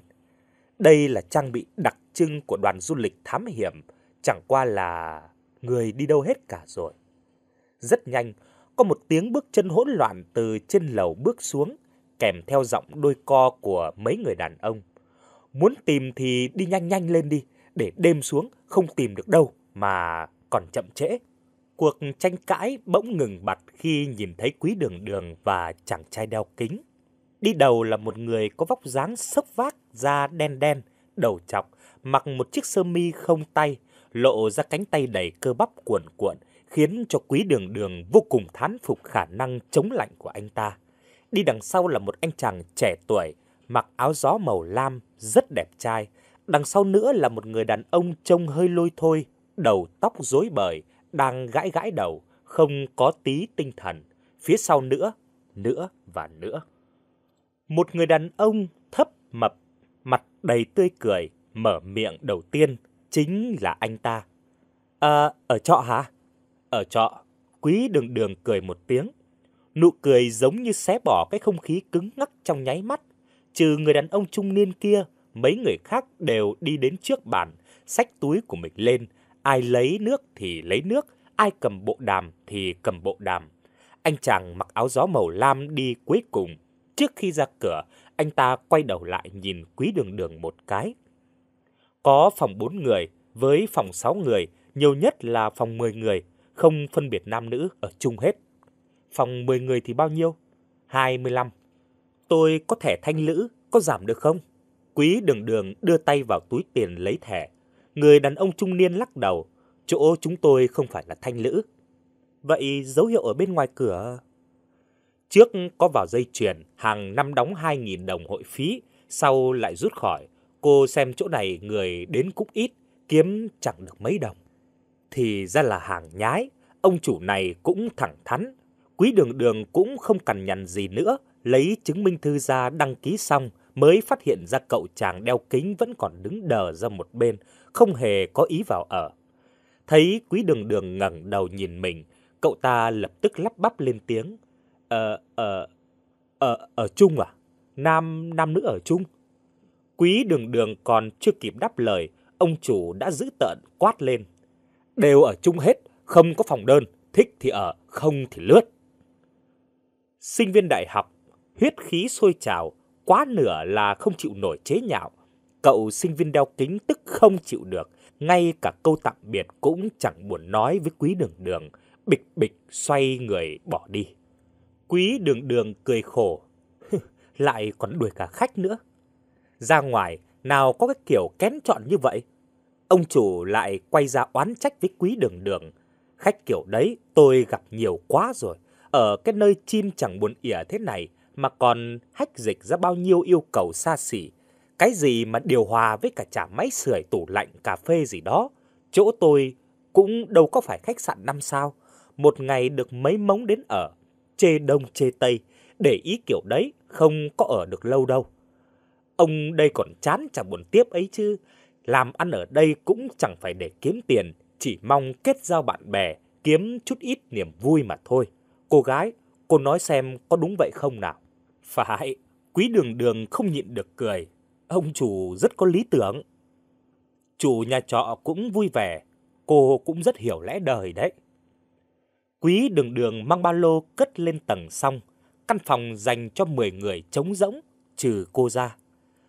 Đây là trang bị đặc trưng của đoàn du lịch thám hiểm, chẳng qua là người đi đâu hết cả rồi. Rất nhanh, có một tiếng bước chân hỗn loạn từ trên lầu bước xuống, kèm theo giọng đôi co của mấy người đàn ông. Muốn tìm thì đi nhanh nhanh lên đi, để đêm xuống không tìm được đâu mà còn chậm trễ. Cuộc tranh cãi bỗng ngừng bặt khi nhìn thấy quý đường đường và chàng trai đeo kính. Đi đầu là một người có vóc dáng sấp vác, da đen đen, đầu chọc, mặc một chiếc sơ mi không tay, lộ ra cánh tay đầy cơ bắp cuộn cuộn, khiến cho quý đường đường vô cùng thán phục khả năng chống lạnh của anh ta. Đi đằng sau là một anh chàng trẻ tuổi, mặc áo gió màu lam, rất đẹp trai. Đằng sau nữa là một người đàn ông trông hơi lôi thôi, đầu tóc rối bời, đang gãi gãi đầu, không có tí tinh thần. Phía sau nữa, nữa và nữa. Một người đàn ông thấp mập, mặt đầy tươi cười, mở miệng đầu tiên, chính là anh ta. À, ở trọ hả? Ở trọ, quý đường đường cười một tiếng. Nụ cười giống như xé bỏ cái không khí cứng ngắc trong nháy mắt. Trừ người đàn ông trung niên kia, mấy người khác đều đi đến trước bàn, xách túi của mình lên, Ai lấy nước thì lấy nước, ai cầm bộ đàm thì cầm bộ đàm. Anh chàng mặc áo gió màu lam đi cuối cùng. Trước khi ra cửa, anh ta quay đầu lại nhìn quý đường đường một cái. Có phòng 4 người, với phòng 6 người, nhiều nhất là phòng 10 người, không phân biệt nam nữ ở chung hết. Phòng 10 người thì bao nhiêu? 25. Tôi có thẻ thanh lữ, có giảm được không? Quý đường đường đưa tay vào túi tiền lấy thẻ. Người đàn ông trung niên lắc đầu, chỗ chúng tôi không phải là thanh lữ. Vậy dấu hiệu ở bên ngoài cửa... Trước có vào dây chuyền, hàng năm đóng 2.000 đồng hội phí, sau lại rút khỏi. Cô xem chỗ này người đến cũng ít, kiếm chẳng được mấy đồng. Thì ra là hàng nhái, ông chủ này cũng thẳng thắn. Quý đường đường cũng không cằn nhằn gì nữa, lấy chứng minh thư ra đăng ký xong mới phát hiện ra cậu chàng đeo kính vẫn còn đứng đờ ra một bên, không hề có ý vào ở. Thấy quý đường đường ngẩng đầu nhìn mình, cậu ta lập tức lắp bắp lên tiếng. Ờ, ờ, ờ, ở chung à? Nam, nam nữ ở chung? Quý đường đường còn chưa kịp đáp lời, ông chủ đã giữ tợn quát lên. Đều ở chung hết, không có phòng đơn, thích thì ở, không thì lướt. Sinh viên đại học, huyết khí sôi trào, quá nửa là không chịu nổi chế nhạo, Cậu sinh viên đeo kính tức không chịu được, ngay cả câu tạm biệt cũng chẳng buồn nói với quý đường đường, bịch bịch xoay người bỏ đi. Quý đường đường cười khổ, lại còn đuổi cả khách nữa. Ra ngoài, nào có cái kiểu kén chọn như vậy? Ông chủ lại quay ra oán trách với quý đường đường. Khách kiểu đấy tôi gặp nhiều quá rồi. Ở cái nơi chim chẳng buồn ỉa thế này mà còn hách dịch ra bao nhiêu yêu cầu xa xỉ. Cái gì mà điều hòa với cả trả máy sưởi tủ lạnh cà phê gì đó. Chỗ tôi cũng đâu có phải khách sạn năm sao. Một ngày được mấy mống đến ở. Chê đông chê tây. Để ý kiểu đấy không có ở được lâu đâu. Ông đây còn chán chả buồn tiếp ấy chứ. Làm ăn ở đây cũng chẳng phải để kiếm tiền. Chỉ mong kết giao bạn bè, kiếm chút ít niềm vui mà thôi. Cô gái, cô nói xem có đúng vậy không nào? Phải, quý đường đường không nhịn được cười. Ông chủ rất có lý tưởng. Chủ nhà trọ cũng vui vẻ, cô cũng rất hiểu lẽ đời đấy. Quý đường đường mang ba lô cất lên tầng xong, căn phòng dành cho 10 người trống rỗng, trừ cô ra.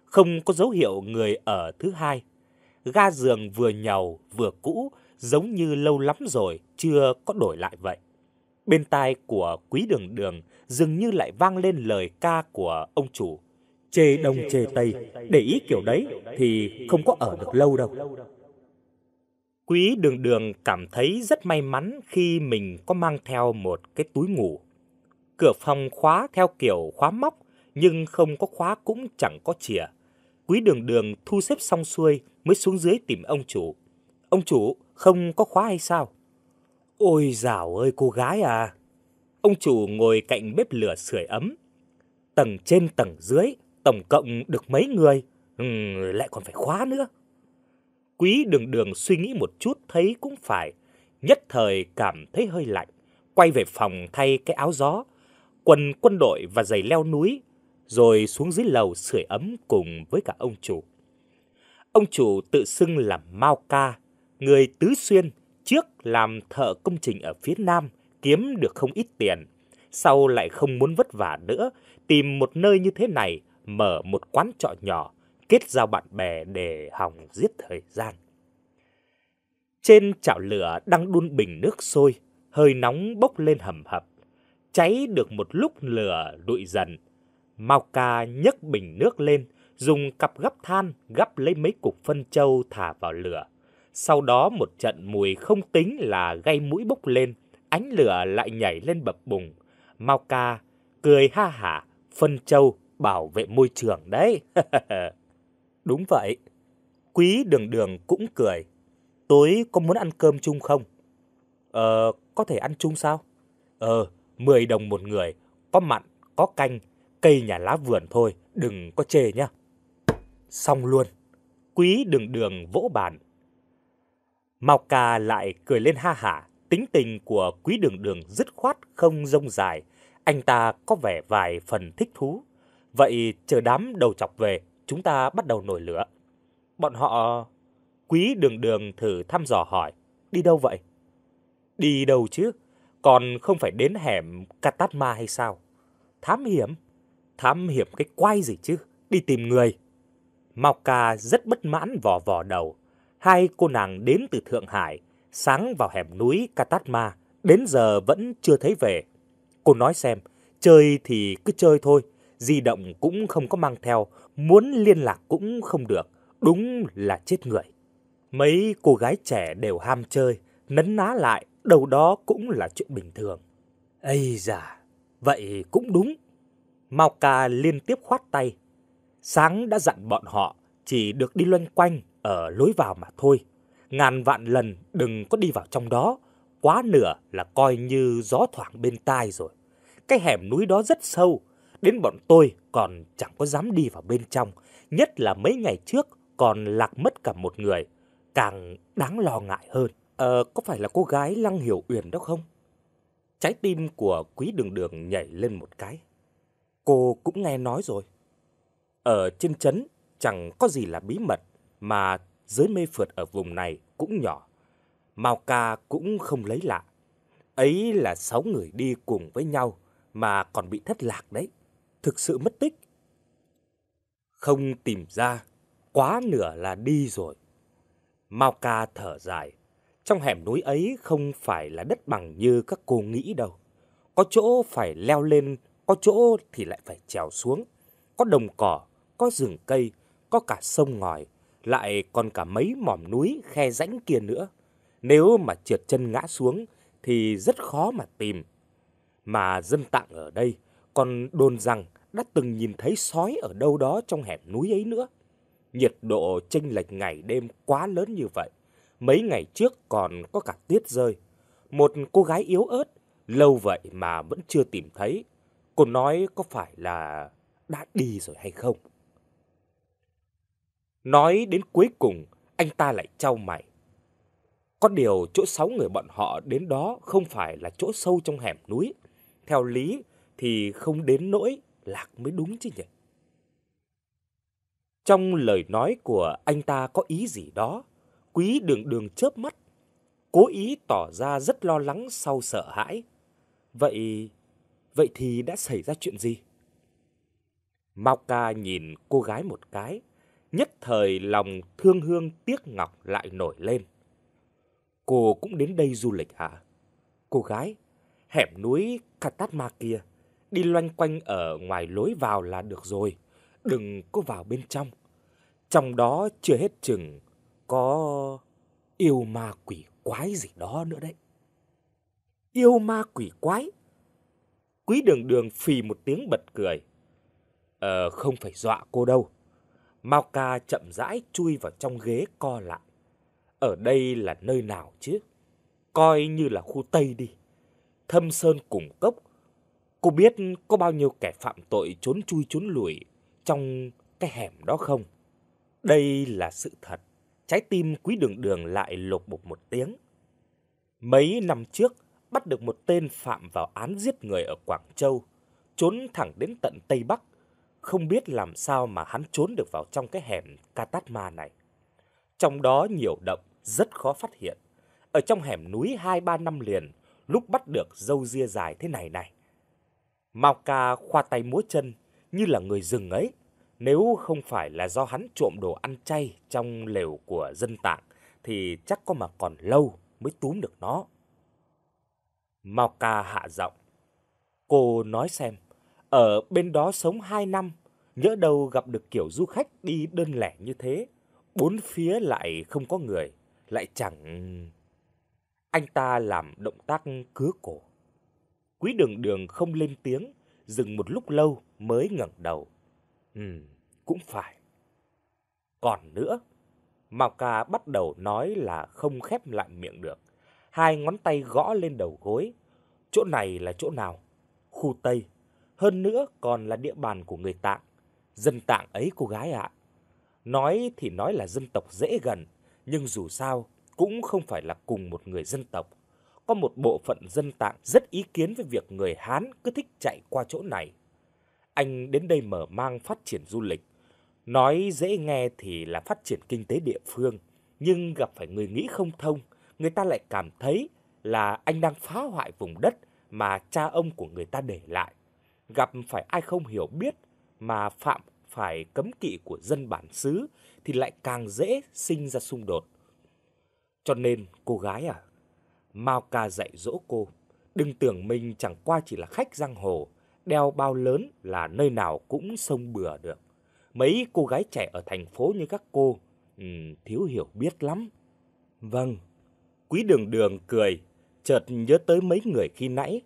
Không có dấu hiệu người ở thứ hai. Ga giường vừa nhầu vừa cũ, giống như lâu lắm rồi chưa có đổi lại vậy. Bên tai của quý đường đường dường như lại vang lên lời ca của ông chủ. Chê đông chê tây, để ý kiểu đấy thì không có ở được lâu đâu. Quý đường đường cảm thấy rất may mắn khi mình có mang theo một cái túi ngủ. Cửa phòng khóa theo kiểu khóa móc, nhưng không có khóa cũng chẳng có chìa. Quý đường đường thu xếp xong xuôi mới xuống dưới tìm ông chủ. Ông chủ, không có khóa hay sao? Ôi dào ơi cô gái à! Ông chủ ngồi cạnh bếp lửa sưởi ấm. Tầng trên tầng dưới, tổng cộng được mấy người, ừ, lại còn phải khóa nữa. Quý đường đường suy nghĩ một chút thấy cũng phải, nhất thời cảm thấy hơi lạnh, quay về phòng thay cái áo gió, quần quân đội và giày leo núi, rồi xuống dưới lầu sưởi ấm cùng với cả ông chủ. Ông chủ tự xưng là Mao Ca, người tứ xuyên, trước làm thợ công trình ở phía Nam, kiếm được không ít tiền. Sau lại không muốn vất vả nữa, tìm một nơi như thế này, mở một quán trọ nhỏ, kết giao bạn bè để hòng giết thời gian. Trên chảo lửa đang đun bình nước sôi, hơi nóng bốc lên hầm hập. Cháy được một lúc lửa đụi dần. Mao ca nhấc bình nước lên, dùng cặp gấp than gấp lấy mấy cục phân châu thả vào lửa. Sau đó một trận mùi không tính là gây mũi bốc lên, ánh lửa lại nhảy lên bập bùng. mau ca cười ha hả, phân châu bảo vệ môi trường đấy. Đúng vậy. Quý đường đường cũng cười. Tối có muốn ăn cơm chung không? Ờ, có thể ăn chung sao? Ờ, 10 đồng một người, có mặn, có canh, cây nhà lá vườn thôi, đừng có chê nhá. Xong luôn. Quý đường đường vỗ bàn. Mao ca lại cười lên ha hả, tính tình của quý đường đường dứt khoát không rông dài. Anh ta có vẻ vài phần thích thú. Vậy chờ đám đầu chọc về, chúng ta bắt đầu nổi lửa. Bọn họ... Quý đường đường thử thăm dò hỏi, đi đâu vậy? Đi đâu chứ? Còn không phải đến hẻm Katatma hay sao? Thám hiểm? Thám hiểm cái quay gì chứ? Đi tìm người. Mao Ca rất bất mãn vò vò đầu. Hai cô nàng đến từ Thượng Hải, sáng vào hẻm núi Katatma, đến giờ vẫn chưa thấy về. Cô nói xem, chơi thì cứ chơi thôi, di động cũng không có mang theo, muốn liên lạc cũng không được, đúng là chết người. Mấy cô gái trẻ đều ham chơi, nấn ná lại, đâu đó cũng là chuyện bình thường. Ây da, vậy cũng đúng. Mao ca liên tiếp khoát tay. Sáng đã dặn bọn họ chỉ được đi loanh quanh ở lối vào mà thôi. Ngàn vạn lần đừng có đi vào trong đó, quá nửa là coi như gió thoảng bên tai rồi. Cái hẻm núi đó rất sâu, đến bọn tôi còn chẳng có dám đi vào bên trong, nhất là mấy ngày trước còn lạc mất cả một người, càng đáng lo ngại hơn. Ờ, có phải là cô gái Lăng Hiểu Uyển đó không? Trái tim của quý đường đường nhảy lên một cái. Cô cũng nghe nói rồi. Ở trên trấn chẳng có gì là bí mật, mà giới mê phượt ở vùng này cũng nhỏ. Mao ca cũng không lấy lạ. Ấy là sáu người đi cùng với nhau mà còn bị thất lạc đấy. Thực sự mất tích. Không tìm ra, quá nửa là đi rồi. Mao ca thở dài. Trong hẻm núi ấy không phải là đất bằng như các cô nghĩ đâu. Có chỗ phải leo lên, có chỗ thì lại phải trèo xuống. Có đồng cỏ, có rừng cây, có cả sông ngòi, lại còn cả mấy mỏm núi khe rãnh kia nữa. Nếu mà trượt chân ngã xuống thì rất khó mà tìm. Mà dân tạng ở đây còn đồn rằng đã từng nhìn thấy sói ở đâu đó trong hẻm núi ấy nữa. Nhiệt độ chênh lệch ngày đêm quá lớn như vậy. Mấy ngày trước còn có cả tuyết rơi. Một cô gái yếu ớt, lâu vậy mà vẫn chưa tìm thấy. Cô nói có phải là đã đi rồi hay không? Nói đến cuối cùng, anh ta lại trao mày. Có điều chỗ sáu người bọn họ đến đó không phải là chỗ sâu trong hẻm núi. Theo lý thì không đến nỗi lạc mới đúng chứ nhỉ? Trong lời nói của anh ta có ý gì đó, quý đường đường chớp mắt, cố ý tỏ ra rất lo lắng sau sợ hãi. Vậy, vậy thì đã xảy ra chuyện gì? Mao ca nhìn cô gái một cái, nhất thời lòng thương hương tiếc ngọc lại nổi lên. Cô cũng đến đây du lịch hả? Cô gái, hẻm núi Katatma kia, đi loanh quanh ở ngoài lối vào là được rồi, đừng có vào bên trong. Trong đó chưa hết chừng có yêu ma quỷ quái gì đó nữa đấy. Yêu ma quỷ quái? Quý đường đường phì một tiếng bật cười. Ờ, không phải dọa cô đâu. Mao ca chậm rãi chui vào trong ghế co lại. Ở đây là nơi nào chứ? Coi như là khu Tây đi. Thâm Sơn cùng cốc. Cô biết có bao nhiêu kẻ phạm tội trốn chui trốn lùi trong cái hẻm đó không? Đây là sự thật. Trái tim quý đường đường lại lột bột một tiếng. Mấy năm trước, bắt được một tên phạm vào án giết người ở Quảng Châu, trốn thẳng đến tận Tây Bắc. Không biết làm sao mà hắn trốn được vào trong cái hẻm Katatma này. Trong đó nhiều động, rất khó phát hiện. Ở trong hẻm núi hai ba năm liền, lúc bắt được dâu ria dài thế này này. Mao ca khoa tay múa chân như là người rừng ấy. Nếu không phải là do hắn trộm đồ ăn chay trong lều của dân tạng thì chắc có mà còn lâu mới túm được nó. Mao ca hạ giọng. Cô nói xem, ở bên đó sống hai năm, nhỡ đâu gặp được kiểu du khách đi đơn lẻ như thế, bốn phía lại không có người, lại chẳng... Anh ta làm động tác cứa cổ. Quý đường đường không lên tiếng, dừng một lúc lâu mới ngẩng đầu. Ừ, cũng phải. Còn nữa, Mao ca bắt đầu nói là không khép lại miệng được. Hai ngón tay gõ lên đầu gối. Chỗ này là chỗ nào? Khu Tây. Hơn nữa còn là địa bàn của người Tạng. Dân Tạng ấy cô gái ạ. Nói thì nói là dân tộc dễ gần, nhưng dù sao cũng không phải là cùng một người dân tộc. Có một bộ phận dân Tạng rất ý kiến với việc người Hán cứ thích chạy qua chỗ này. Anh đến đây mở mang phát triển du lịch. Nói dễ nghe thì là phát triển kinh tế địa phương, nhưng gặp phải người nghĩ không thông, người ta lại cảm thấy là anh đang phá hoại vùng đất mà cha ông của người ta để lại. Gặp phải ai không hiểu biết mà phạm phải cấm kỵ của dân bản xứ thì lại càng dễ sinh ra xung đột. Cho nên cô gái à, Mao ca dạy dỗ cô, đừng tưởng mình chẳng qua chỉ là khách giang hồ, đeo bao lớn là nơi nào cũng sông bừa được. Mấy cô gái trẻ ở thành phố như các cô, um, thiếu hiểu biết lắm. Vâng, quý đường đường cười, chợt nhớ tới mấy người khi nãy.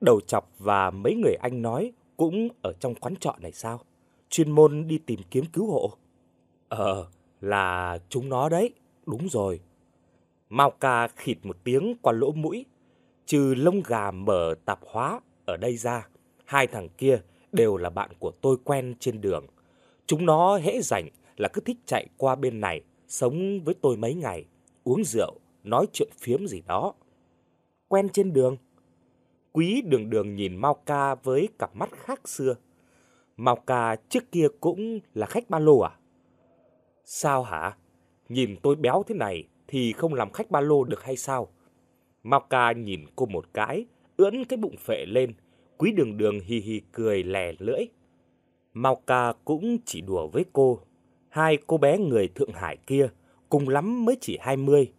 Đầu chọc và mấy người anh nói cũng ở trong quán trọ này sao? Chuyên môn đi tìm kiếm cứu hộ. Ờ, là chúng nó đấy, đúng rồi. Mao ca khịt một tiếng qua lỗ mũi. Trừ lông gà mở tạp hóa ở đây ra, hai thằng kia đều là bạn của tôi quen trên đường. Chúng nó hễ rảnh là cứ thích chạy qua bên này, sống với tôi mấy ngày, uống rượu, nói chuyện phiếm gì đó. Quen trên đường. Quý đường đường nhìn Mao ca với cặp mắt khác xưa. Mao ca trước kia cũng là khách ba lô à? Sao hả? Nhìn tôi béo thế này thì không làm khách ba lô được hay sao? Mao ca nhìn cô một cái, ưỡn cái bụng phệ lên, quý đường đường hì hì cười lè lưỡi. Mao ca cũng chỉ đùa với cô. Hai cô bé người Thượng Hải kia, cùng lắm mới chỉ 20.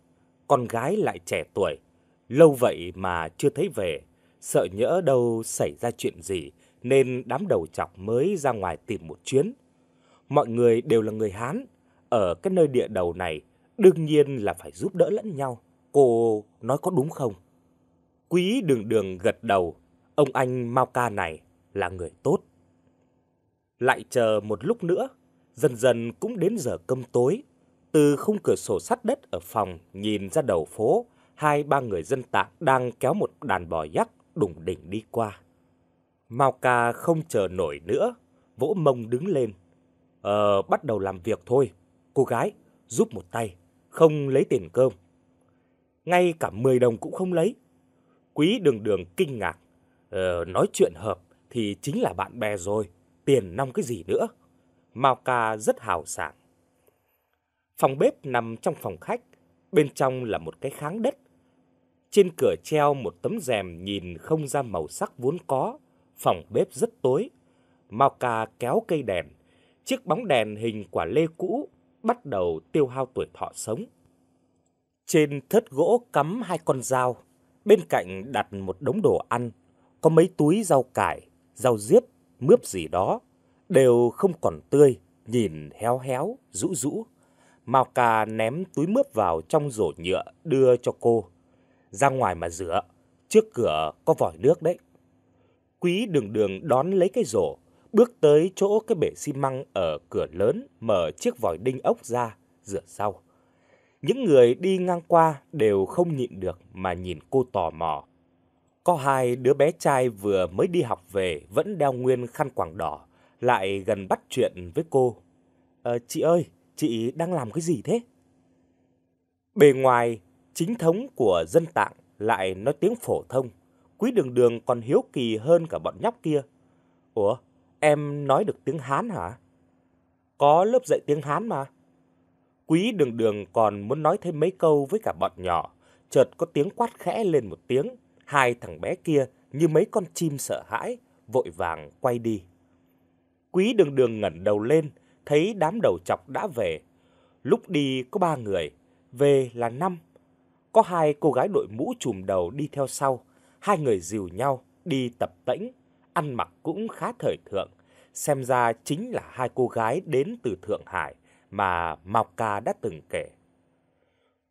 Con gái lại trẻ tuổi, lâu vậy mà chưa thấy về. Sợ nhỡ đâu xảy ra chuyện gì, nên đám đầu chọc mới ra ngoài tìm một chuyến. Mọi người đều là người Hán, ở cái nơi địa đầu này Đương nhiên là phải giúp đỡ lẫn nhau. Cô nói có đúng không? Quý đường đường gật đầu. Ông anh Mao Ca này là người tốt. Lại chờ một lúc nữa, dần dần cũng đến giờ cơm tối. Từ khung cửa sổ sắt đất ở phòng nhìn ra đầu phố, hai ba người dân tạng đang kéo một đàn bò dắt đùng đỉnh đi qua. Mao Ca không chờ nổi nữa, vỗ mông đứng lên. Ờ, bắt đầu làm việc thôi. Cô gái, giúp một tay không lấy tiền cơm. Ngay cả 10 đồng cũng không lấy. Quý đường đường kinh ngạc. Ờ, nói chuyện hợp thì chính là bạn bè rồi. Tiền năm cái gì nữa. Mao ca rất hào sảng. Phòng bếp nằm trong phòng khách. Bên trong là một cái kháng đất. Trên cửa treo một tấm rèm nhìn không ra màu sắc vốn có. Phòng bếp rất tối. Mao ca kéo cây đèn. Chiếc bóng đèn hình quả lê cũ bắt đầu tiêu hao tuổi thọ sống. Trên thớt gỗ cắm hai con dao, Bên cạnh đặt một đống đồ ăn, có mấy túi rau cải, rau diếp, mướp gì đó, đều không còn tươi, nhìn héo héo, rũ rũ. Mao Ca ném túi mướp vào trong rổ nhựa đưa cho cô. Ra ngoài mà rửa, trước cửa có vòi nước đấy. Quý đường đường đón lấy cái rổ, bước tới chỗ cái bể xi măng ở cửa lớn, mở chiếc vòi đinh ốc ra, rửa sau. Những người đi ngang qua đều không nhịn được mà nhìn cô tò mò. Có hai đứa bé trai vừa mới đi học về vẫn đeo nguyên khăn quàng đỏ, lại gần bắt chuyện với cô. Ờ, chị ơi, chị đang làm cái gì thế? Bề ngoài, chính thống của dân tạng lại nói tiếng phổ thông. Quý đường đường còn hiếu kỳ hơn cả bọn nhóc kia. Ủa, em nói được tiếng Hán hả? Có lớp dạy tiếng Hán mà. Quý đường đường còn muốn nói thêm mấy câu với cả bọn nhỏ. Chợt có tiếng quát khẽ lên một tiếng. Hai thằng bé kia như mấy con chim sợ hãi, vội vàng quay đi. Quý đường đường ngẩng đầu lên, thấy đám đầu chọc đã về. Lúc đi có ba người, về là năm. Có hai cô gái đội mũ trùm đầu đi theo sau, hai người dìu nhau đi tập tễnh, ăn mặc cũng khá thời thượng. Xem ra chính là hai cô gái đến từ Thượng Hải mà Mao Ca đã từng kể.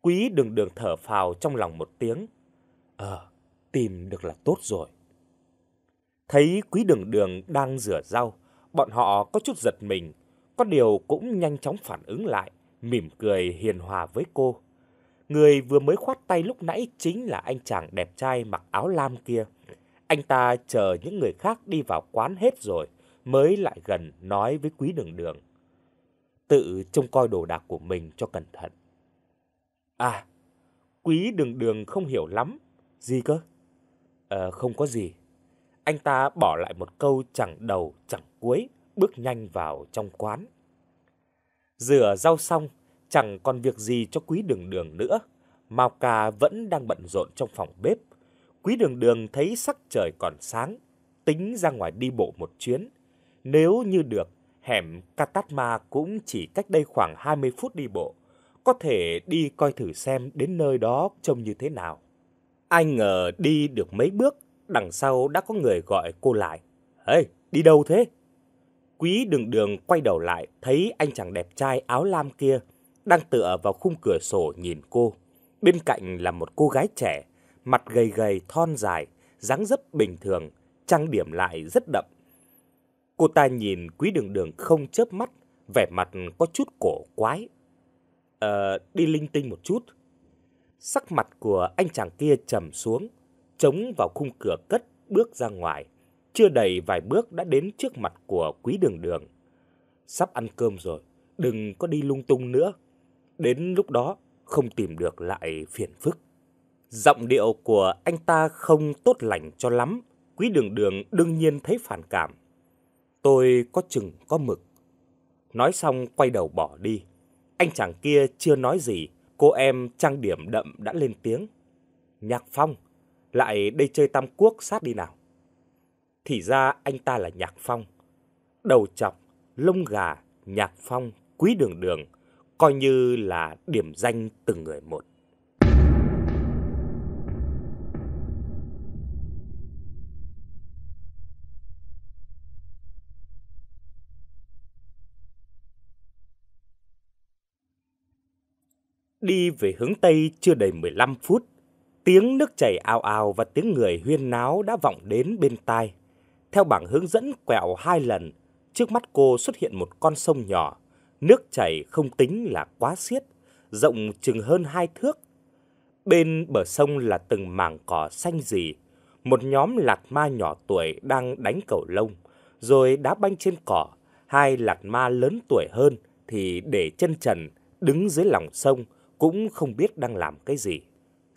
Quý đường đường thở phào trong lòng một tiếng. Ờ, tìm được là tốt rồi. Thấy quý đường đường đang rửa rau, bọn họ có chút giật mình, có điều cũng nhanh chóng phản ứng lại, mỉm cười hiền hòa với cô. Người vừa mới khoát tay lúc nãy chính là anh chàng đẹp trai mặc áo lam kia. Anh ta chờ những người khác đi vào quán hết rồi, mới lại gần nói với quý đường đường. Tự trông coi đồ đạc của mình cho cẩn thận. À, quý đường đường không hiểu lắm. Gì cơ? Ờ, không có gì. Anh ta bỏ lại một câu chẳng đầu chẳng cuối, bước nhanh vào trong quán. Rửa rau xong, chẳng còn việc gì cho quý đường đường nữa. Mao ca vẫn đang bận rộn trong phòng bếp. Quý đường đường thấy sắc trời còn sáng, tính ra ngoài đi bộ một chuyến. Nếu như được, hẻm Katatma cũng chỉ cách đây khoảng 20 phút đi bộ. Có thể đi coi thử xem đến nơi đó trông như thế nào. Ai ngờ đi được mấy bước, đằng sau đã có người gọi cô lại. Ê, đi đâu thế? Quý đường đường quay đầu lại, thấy anh chàng đẹp trai áo lam kia đang tựa vào khung cửa sổ nhìn cô. Bên cạnh là một cô gái trẻ, mặt gầy gầy thon dài, dáng dấp bình thường, trang điểm lại rất đậm. Cô ta nhìn quý đường đường không chớp mắt, vẻ mặt có chút cổ quái. Ờ, đi linh tinh một chút. Sắc mặt của anh chàng kia trầm xuống, chống vào khung cửa cất bước ra ngoài. Chưa đầy vài bước đã đến trước mặt của quý đường đường. Sắp ăn cơm rồi, đừng có đi lung tung nữa. Đến lúc đó không tìm được lại phiền phức. Giọng điệu của anh ta không tốt lành cho lắm. Quý đường đường đương nhiên thấy phản cảm. Tôi có chừng có mực. Nói xong quay đầu bỏ đi. Anh chàng kia chưa nói gì, cô em trang điểm đậm đã lên tiếng. Nhạc Phong, lại đây chơi tam quốc sát đi nào. Thì ra anh ta là Nhạc Phong. Đầu chọc, lông gà, Nhạc Phong, quý đường đường, coi như là điểm danh từng người một. Đi về hướng Tây chưa đầy 15 phút, tiếng nước chảy ào ào và tiếng người huyên náo đã vọng đến bên tai. Theo bảng hướng dẫn quẹo hai lần, trước mắt cô xuất hiện một con sông nhỏ. Nước chảy không tính là quá xiết, rộng chừng hơn hai thước. Bên bờ sông là từng mảng cỏ xanh rì. Một nhóm lạt ma nhỏ tuổi đang đánh cầu lông, rồi đá banh trên cỏ. Hai lạt ma lớn tuổi hơn thì để chân trần, đứng dưới lòng sông, cũng không biết đang làm cái gì.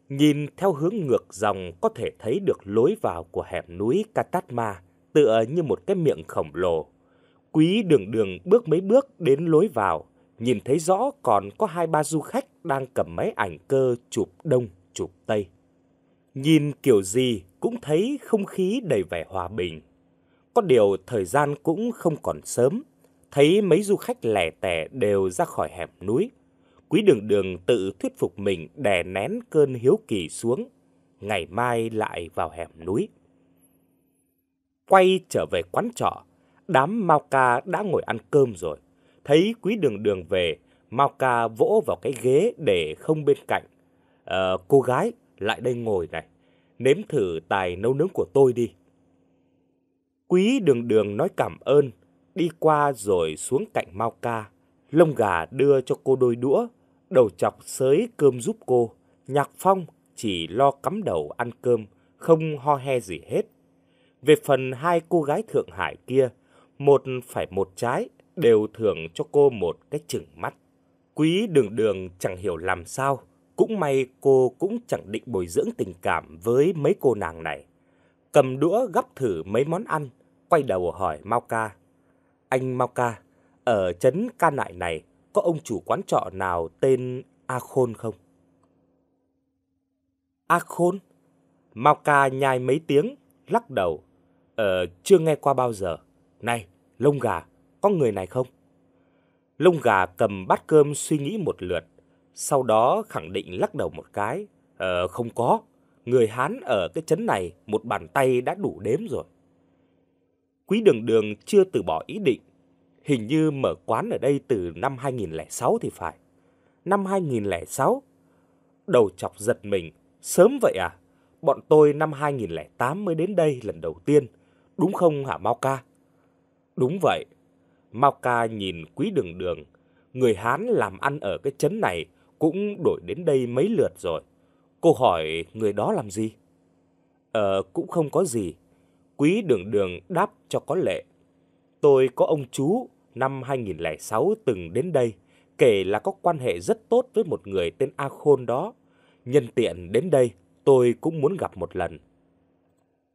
Nhìn theo hướng ngược dòng có thể thấy được lối vào của hẻm núi Katatma, tựa như một cái miệng khổng lồ. Quý đường đường bước mấy bước đến lối vào, nhìn thấy rõ còn có hai ba du khách đang cầm máy ảnh cơ chụp đông, chụp tây. Nhìn kiểu gì cũng thấy không khí đầy vẻ hòa bình. Có điều thời gian cũng không còn sớm, thấy mấy du khách lẻ tẻ đều ra khỏi hẻm núi. Quý đường đường tự thuyết phục mình đè nén cơn hiếu kỳ xuống. ngày mai lại vào hẻm núi. Quay trở về quán trọ, đám Mao Ca đã ngồi ăn cơm rồi. Thấy quý đường đường về, Mao Ca vỗ vào cái ghế để không bên cạnh. Ờ, cô gái, lại đây ngồi này, nếm thử tài nấu nướng của tôi đi. Quý đường đường nói cảm ơn, đi qua rồi xuống cạnh Mao Ca. Lông gà đưa cho cô đôi đũa, đầu chọc sới cơm giúp cô. Nhạc Phong chỉ lo cắm đầu ăn cơm, không ho he gì hết. Về phần hai cô gái Thượng Hải kia, một phải một trái, đều thưởng cho cô một cái chừng mắt. Quý đường đường chẳng hiểu làm sao, cũng may cô cũng chẳng định bồi dưỡng tình cảm với mấy cô nàng này. Cầm đũa gắp thử mấy món ăn, quay đầu hỏi Mao Ca. Anh Mao Ca, ở trấn Ca Nại này có ông chủ quán trọ nào tên A Khôn không? A Khôn? Mao Ca nhai mấy tiếng, lắc đầu. Ờ, chưa nghe qua bao giờ. Này, lông gà, có người này không? Lông gà cầm bát cơm suy nghĩ một lượt, sau đó khẳng định lắc đầu một cái. Ờ, không có. Người Hán ở cái trấn này một bàn tay đã đủ đếm rồi. Quý đường đường chưa từ bỏ ý định. Hình như mở quán ở đây từ năm 2006 thì phải. Năm 2006? Đầu chọc giật mình. Sớm vậy à? Bọn tôi năm 2008 mới đến đây lần đầu tiên. Đúng không hả Mao Ca? Đúng vậy. Mao Ca nhìn quý đường đường. Người Hán làm ăn ở cái trấn này cũng đổi đến đây mấy lượt rồi. Cô hỏi người đó làm gì? Ờ, cũng không có gì. Quý đường đường đáp cho có lệ. Tôi có ông chú năm 2006 từng đến đây, kể là có quan hệ rất tốt với một người tên A Khôn đó. Nhân tiện đến đây, tôi cũng muốn gặp một lần.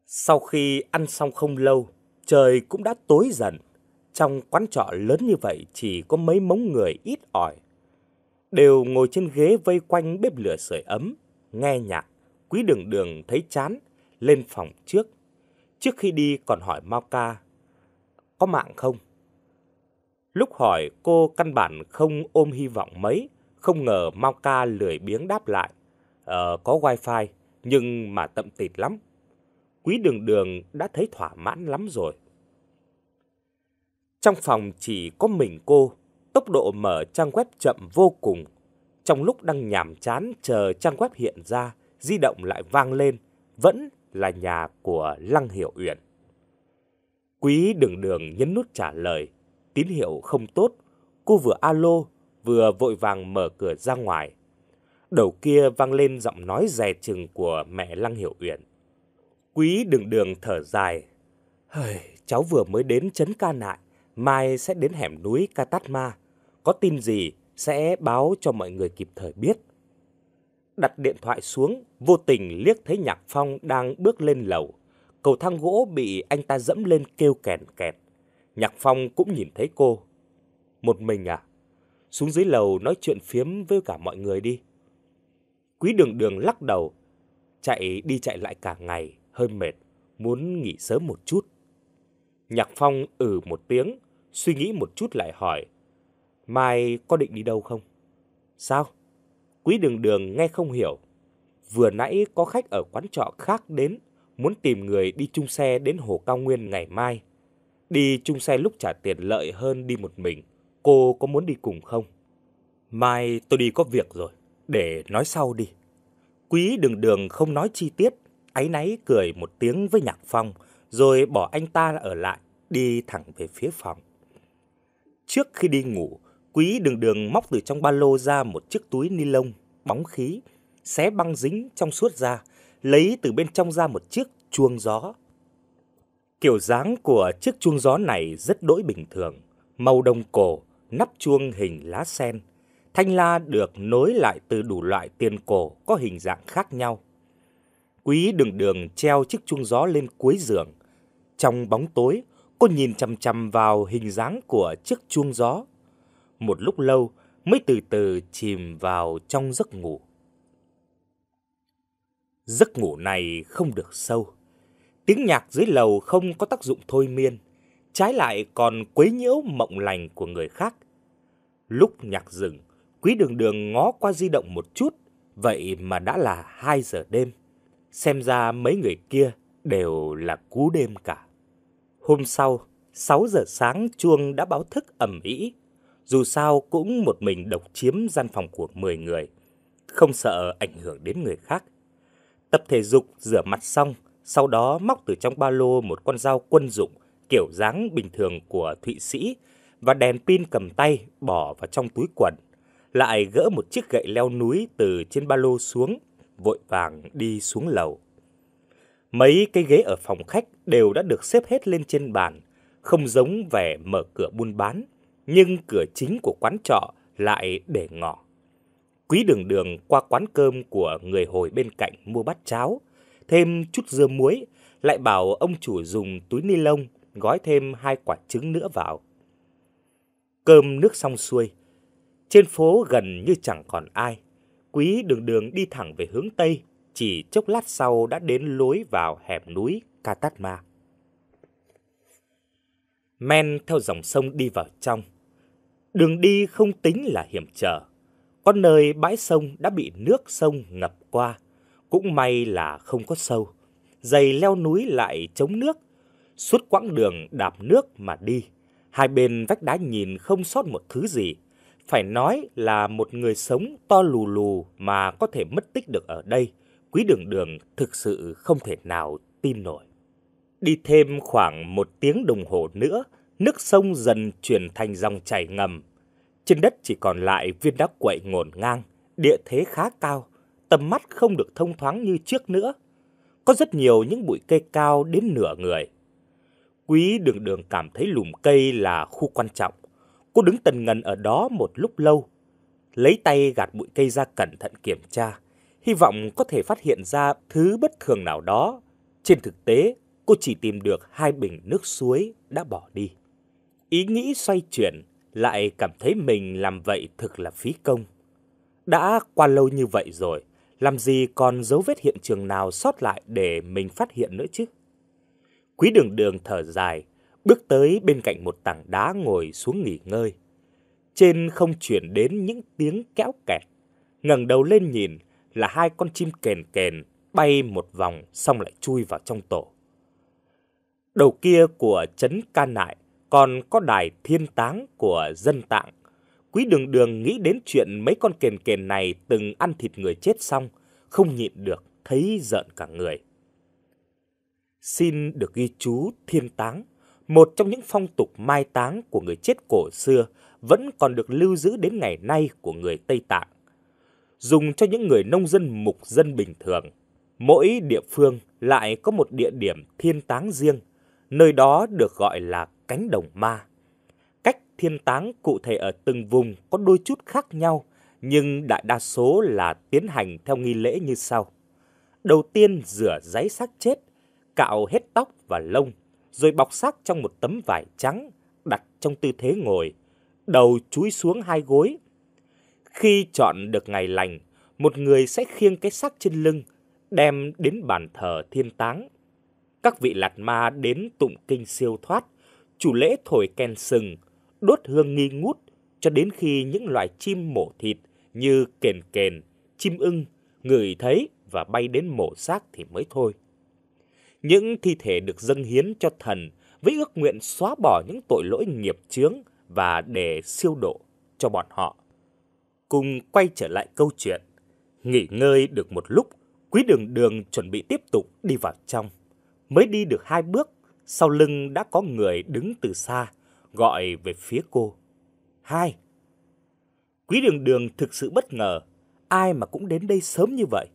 Sau khi ăn xong không lâu, trời cũng đã tối dần. Trong quán trọ lớn như vậy chỉ có mấy mống người ít ỏi. Đều ngồi trên ghế vây quanh bếp lửa sưởi ấm, nghe nhạc. Quý đường đường thấy chán, lên phòng trước. Trước khi đi còn hỏi Mao Ca, có mạng không? Lúc hỏi cô căn bản không ôm hy vọng mấy, không ngờ Mao Ca lười biếng đáp lại. Ờ, có wifi, nhưng mà tậm tịt lắm. Quý đường đường đã thấy thỏa mãn lắm rồi. Trong phòng chỉ có mình cô, tốc độ mở trang web chậm vô cùng. Trong lúc đang nhàm chán chờ trang web hiện ra, di động lại vang lên, vẫn là nhà của Lăng Hiểu Uyển. Quý đường đường nhấn nút trả lời, tín hiệu không tốt, cô vừa alo, vừa vội vàng mở cửa ra ngoài. Đầu kia vang lên giọng nói dè chừng của mẹ Lăng Hiểu Uyển. Quý đường đường thở dài. Hời, cháu vừa mới đến chấn ca nại, mai sẽ đến hẻm núi Cát Tát Ma. Có tin gì sẽ báo cho mọi người kịp thời biết. Đặt điện thoại xuống, vô tình liếc thấy Nhạc Phong đang bước lên lầu. Cầu thang gỗ bị anh ta dẫm lên kêu kèn kẹt. Nhạc Phong cũng nhìn thấy cô. Một mình à? Xuống dưới lầu nói chuyện phiếm với cả mọi người đi. Quý đường đường lắc đầu. Chạy đi chạy lại cả ngày, hơi mệt, muốn nghỉ sớm một chút. Nhạc Phong ừ một tiếng, suy nghĩ một chút lại hỏi. Mai có định đi đâu không? Sao? Quý đường đường nghe không hiểu. Vừa nãy có khách ở quán trọ khác đến, muốn tìm người đi chung xe đến Hồ Cao Nguyên ngày mai. Đi chung xe lúc trả tiền lợi hơn đi một mình. Cô có muốn đi cùng không? Mai tôi đi có việc rồi, để nói sau đi. Quý đường đường không nói chi tiết, áy náy cười một tiếng với Nhạc Phong, rồi bỏ anh ta ở lại, đi thẳng về phía phòng. Trước khi đi ngủ, Quý đường đường móc từ trong ba lô ra một chiếc túi ni lông bóng khí, xé băng dính trong suốt ra, lấy từ bên trong ra một chiếc chuông gió. Kiểu dáng của chiếc chuông gió này rất đỗi bình thường, màu đồng cổ, nắp chuông hình lá sen. Thanh la được nối lại từ đủ loại tiền cổ có hình dạng khác nhau. Quý đường đường treo chiếc chuông gió lên cuối giường. Trong bóng tối, cô nhìn chằm chằm vào hình dáng của chiếc chuông gió. Một lúc lâu mới từ từ chìm vào trong giấc ngủ. Giấc ngủ này không được sâu. Tiếng nhạc dưới lầu không có tác dụng thôi miên, trái lại còn quấy nhiễu mộng lành của người khác. Lúc nhạc dừng, Quý đường đường ngó qua di động một chút, vậy mà đã là 2 giờ đêm. Xem ra mấy người kia đều là cú đêm cả. Hôm sau, 6 giờ sáng chuông đã báo thức ầm ĩ. Dù sao cũng một mình độc chiếm gian phòng của 10 người, không sợ ảnh hưởng đến người khác. Tập thể dục rửa mặt xong, sau đó móc từ trong ba lô một con dao quân dụng kiểu dáng bình thường của Thụy Sĩ và đèn pin cầm tay bỏ vào trong túi quần, lại gỡ một chiếc gậy leo núi từ trên ba lô xuống, vội vàng đi xuống lầu. Mấy cái ghế ở phòng khách đều đã được xếp hết lên trên bàn, không giống vẻ mở cửa buôn bán, nhưng cửa chính của quán trọ lại để ngỏ. Quý đường đường qua quán cơm của người hồi bên cạnh mua bát cháo, thêm chút dưa muối, lại bảo ông chủ dùng túi ni lông gói thêm hai quả trứng nữa vào. Cơm nước xong xuôi, trên phố gần như chẳng còn ai. Quý đường đường đi thẳng về hướng Tây, chỉ chốc lát sau đã đến lối vào hẻm núi Katatma. Men theo dòng sông đi vào trong. Đường đi không tính là hiểm trở. Có nơi bãi sông đã bị nước sông ngập qua. Cũng may là không có sâu. Dày leo núi lại chống nước. Suốt quãng đường đạp nước mà đi. Hai bên vách đá nhìn không sót một thứ gì. Phải nói là một người sống to lù lù mà có thể mất tích được ở đây. Quý đường đường thực sự không thể nào tin nổi. Đi thêm khoảng một tiếng đồng hồ nữa, nước sông dần chuyển thành dòng chảy ngầm. Trên đất chỉ còn lại viên đá quậy ngổn ngang, địa thế khá cao, tầm mắt không được thông thoáng như trước nữa. Có rất nhiều những bụi cây cao đến nửa người. Quý đường đường cảm thấy lùm cây là khu quan trọng. Cô đứng tần ngần ở đó một lúc lâu, lấy tay gạt bụi cây ra cẩn thận kiểm tra, hy vọng có thể phát hiện ra thứ bất thường nào đó. Trên thực tế, cô chỉ tìm được hai bình nước suối đã bỏ đi. Ý nghĩ xoay chuyển, lại cảm thấy mình làm vậy thực là phí công. Đã qua lâu như vậy rồi, làm gì còn dấu vết hiện trường nào sót lại để mình phát hiện nữa chứ? Quý đường đường thở dài, bước tới bên cạnh một tảng đá ngồi xuống nghỉ ngơi. Trên không chuyển đến những tiếng kéo kẹt. ngẩng đầu lên nhìn là hai con chim kèn kèn bay một vòng xong lại chui vào trong tổ. Đầu kia của trấn Ca Nại còn có đài thiên táng của dân tạng. Quý đường đường nghĩ đến chuyện mấy con kền kền này từng ăn thịt người chết xong, không nhịn được, thấy giận cả người. Xin được ghi chú thiên táng, một trong những phong tục mai táng của người chết cổ xưa vẫn còn được lưu giữ đến ngày nay của người Tây Tạng. Dùng cho những người nông dân mục dân bình thường, mỗi địa phương lại có một địa điểm thiên táng riêng, nơi đó được gọi là cánh đồng ma. Cách thiên táng cụ thể ở từng vùng có đôi chút khác nhau, nhưng đại đa số là tiến hành theo nghi lễ như sau. Đầu tiên rửa giấy xác chết, cạo hết tóc và lông, rồi bọc xác trong một tấm vải trắng, đặt trong tư thế ngồi, đầu chúi xuống hai gối. Khi chọn được ngày lành, một người sẽ khiêng cái xác trên lưng, đem đến bàn thờ thiên táng. Các vị lạt ma đến tụng kinh siêu thoát, chủ lễ thổi kèn sừng, đốt hương nghi ngút cho đến khi những loài chim mổ thịt như kền kền, chim ưng ngửi thấy và bay đến mổ xác thì mới thôi. Những thi thể được dâng hiến cho thần với ước nguyện xóa bỏ những tội lỗi nghiệp chướng và để siêu độ cho bọn họ. Cùng quay trở lại câu chuyện, nghỉ ngơi được một lúc, quý đường đường chuẩn bị tiếp tục đi vào trong. Mới đi được hai bước sau lưng đã có người đứng từ xa, gọi về phía cô. Hai. Quý đường đường thực sự bất ngờ, ai mà cũng đến đây sớm như vậy.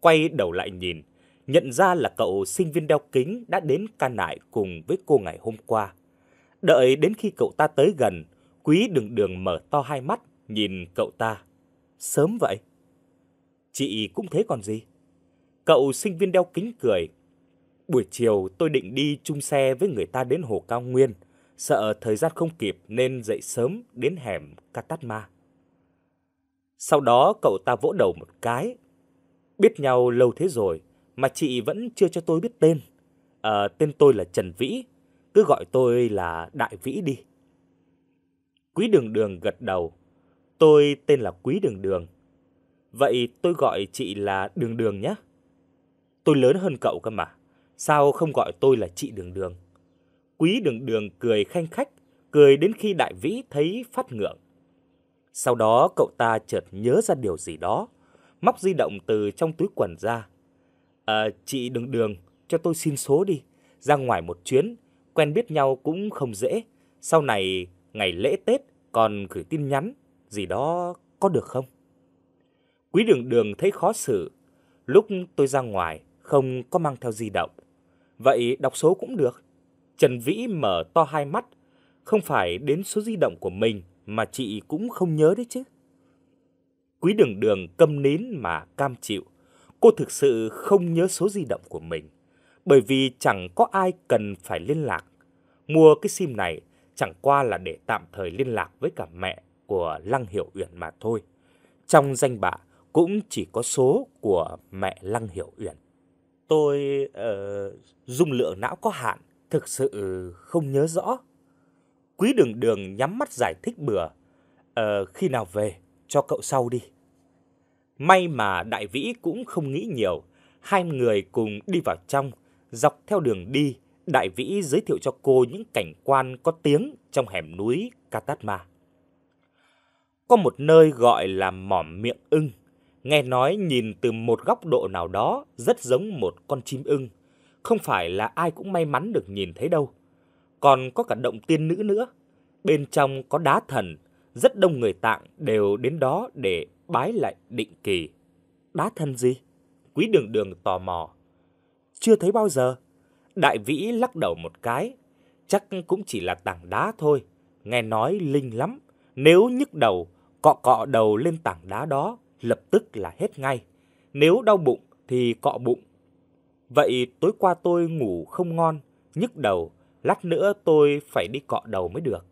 Quay đầu lại nhìn, nhận ra là cậu sinh viên đeo kính đã đến ca nại cùng với cô ngày hôm qua. Đợi đến khi cậu ta tới gần, quý đường đường mở to hai mắt, nhìn cậu ta. Sớm vậy? Chị cũng thế còn gì? Cậu sinh viên đeo kính cười, Buổi chiều tôi định đi chung xe với người ta đến Hồ Cao Nguyên, sợ thời gian không kịp nên dậy sớm đến hẻm Katatma. Sau đó cậu ta vỗ đầu một cái. Biết nhau lâu thế rồi mà chị vẫn chưa cho tôi biết tên. À, tên tôi là Trần Vĩ, cứ gọi tôi là Đại Vĩ đi. Quý Đường Đường gật đầu. Tôi tên là Quý Đường Đường. Vậy tôi gọi chị là Đường Đường nhé. Tôi lớn hơn cậu cơ mà. Sao không gọi tôi là chị Đường Đường? Quý Đường Đường cười khanh khách, cười đến khi Đại Vĩ thấy phát ngượng. Sau đó cậu ta chợt nhớ ra điều gì đó, móc di động từ trong túi quần ra. À, chị Đường Đường, cho tôi xin số đi, ra ngoài một chuyến, quen biết nhau cũng không dễ. Sau này, ngày lễ Tết, còn gửi tin nhắn, gì đó có được không? Quý Đường Đường thấy khó xử, lúc tôi ra ngoài không có mang theo di động. Vậy đọc số cũng được. Trần Vĩ mở to hai mắt, không phải đến số di động của mình mà chị cũng không nhớ đấy chứ. Quý đường đường câm nín mà cam chịu. Cô thực sự không nhớ số di động của mình. Bởi vì chẳng có ai cần phải liên lạc. Mua cái sim này chẳng qua là để tạm thời liên lạc với cả mẹ của Lăng Hiểu Uyển mà thôi. Trong danh bạ cũng chỉ có số của mẹ Lăng Hiểu Uyển. Tôi uh, dung lượng não có hạn, thực sự không nhớ rõ. Quý đường đường nhắm mắt giải thích bừa. Uh, khi nào về, cho cậu sau đi. May mà đại vĩ cũng không nghĩ nhiều. Hai người cùng đi vào trong, dọc theo đường đi, đại vĩ giới thiệu cho cô những cảnh quan có tiếng trong hẻm núi Katatma. Có một nơi gọi là mỏm miệng ưng Nghe nói nhìn từ một góc độ nào đó rất giống một con chim ưng. Không phải là ai cũng may mắn được nhìn thấy đâu. Còn có cả động tiên nữ nữa. Bên trong có đá thần, rất đông người tạng đều đến đó để bái lại định kỳ. Đá thần gì? Quý đường đường tò mò. Chưa thấy bao giờ. Đại vĩ lắc đầu một cái. Chắc cũng chỉ là tảng đá thôi. Nghe nói linh lắm. Nếu nhức đầu, cọ cọ đầu lên tảng đá đó lập tức là hết ngay. Nếu đau bụng thì cọ bụng. Vậy tối qua tôi ngủ không ngon, nhức đầu, lát nữa tôi phải đi cọ đầu mới được.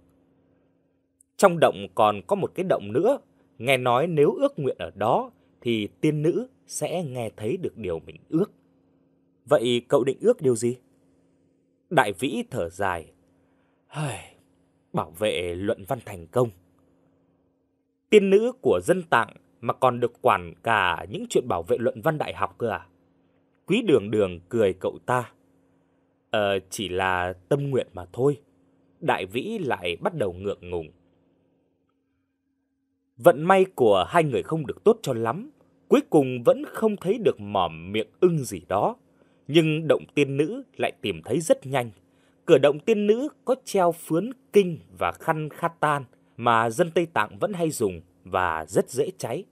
Trong động còn có một cái động nữa, nghe nói nếu ước nguyện ở đó thì tiên nữ sẽ nghe thấy được điều mình ước. Vậy cậu định ước điều gì? Đại vĩ thở dài. Bảo vệ luận văn thành công. Tiên nữ của dân tạng mà còn được quản cả những chuyện bảo vệ luận văn đại học cơ à? Quý đường đường cười cậu ta. Ờ, chỉ là tâm nguyện mà thôi. Đại vĩ lại bắt đầu ngượng ngùng. Vận may của hai người không được tốt cho lắm. Cuối cùng vẫn không thấy được mỏm miệng ưng gì đó. Nhưng động tiên nữ lại tìm thấy rất nhanh. Cửa động tiên nữ có treo phướn kinh và khăn khatan mà dân Tây Tạng vẫn hay dùng và rất dễ cháy.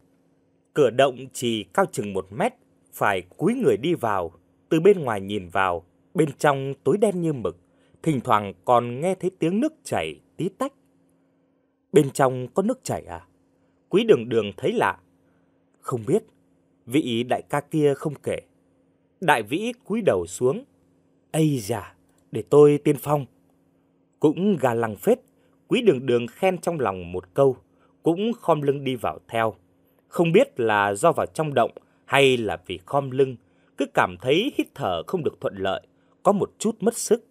Cửa động chỉ cao chừng một mét, phải cúi người đi vào, từ bên ngoài nhìn vào, bên trong tối đen như mực, thỉnh thoảng còn nghe thấy tiếng nước chảy tí tách. Bên trong có nước chảy à? Quý đường đường thấy lạ. Không biết, vị đại ca kia không kể. Đại vĩ cúi đầu xuống. Ây da, để tôi tiên phong. Cũng gà lăng phết, quý đường đường khen trong lòng một câu cũng khom lưng đi vào theo. Không biết là do vào trong động hay là vì khom lưng, cứ cảm thấy hít thở không được thuận lợi, có một chút mất sức.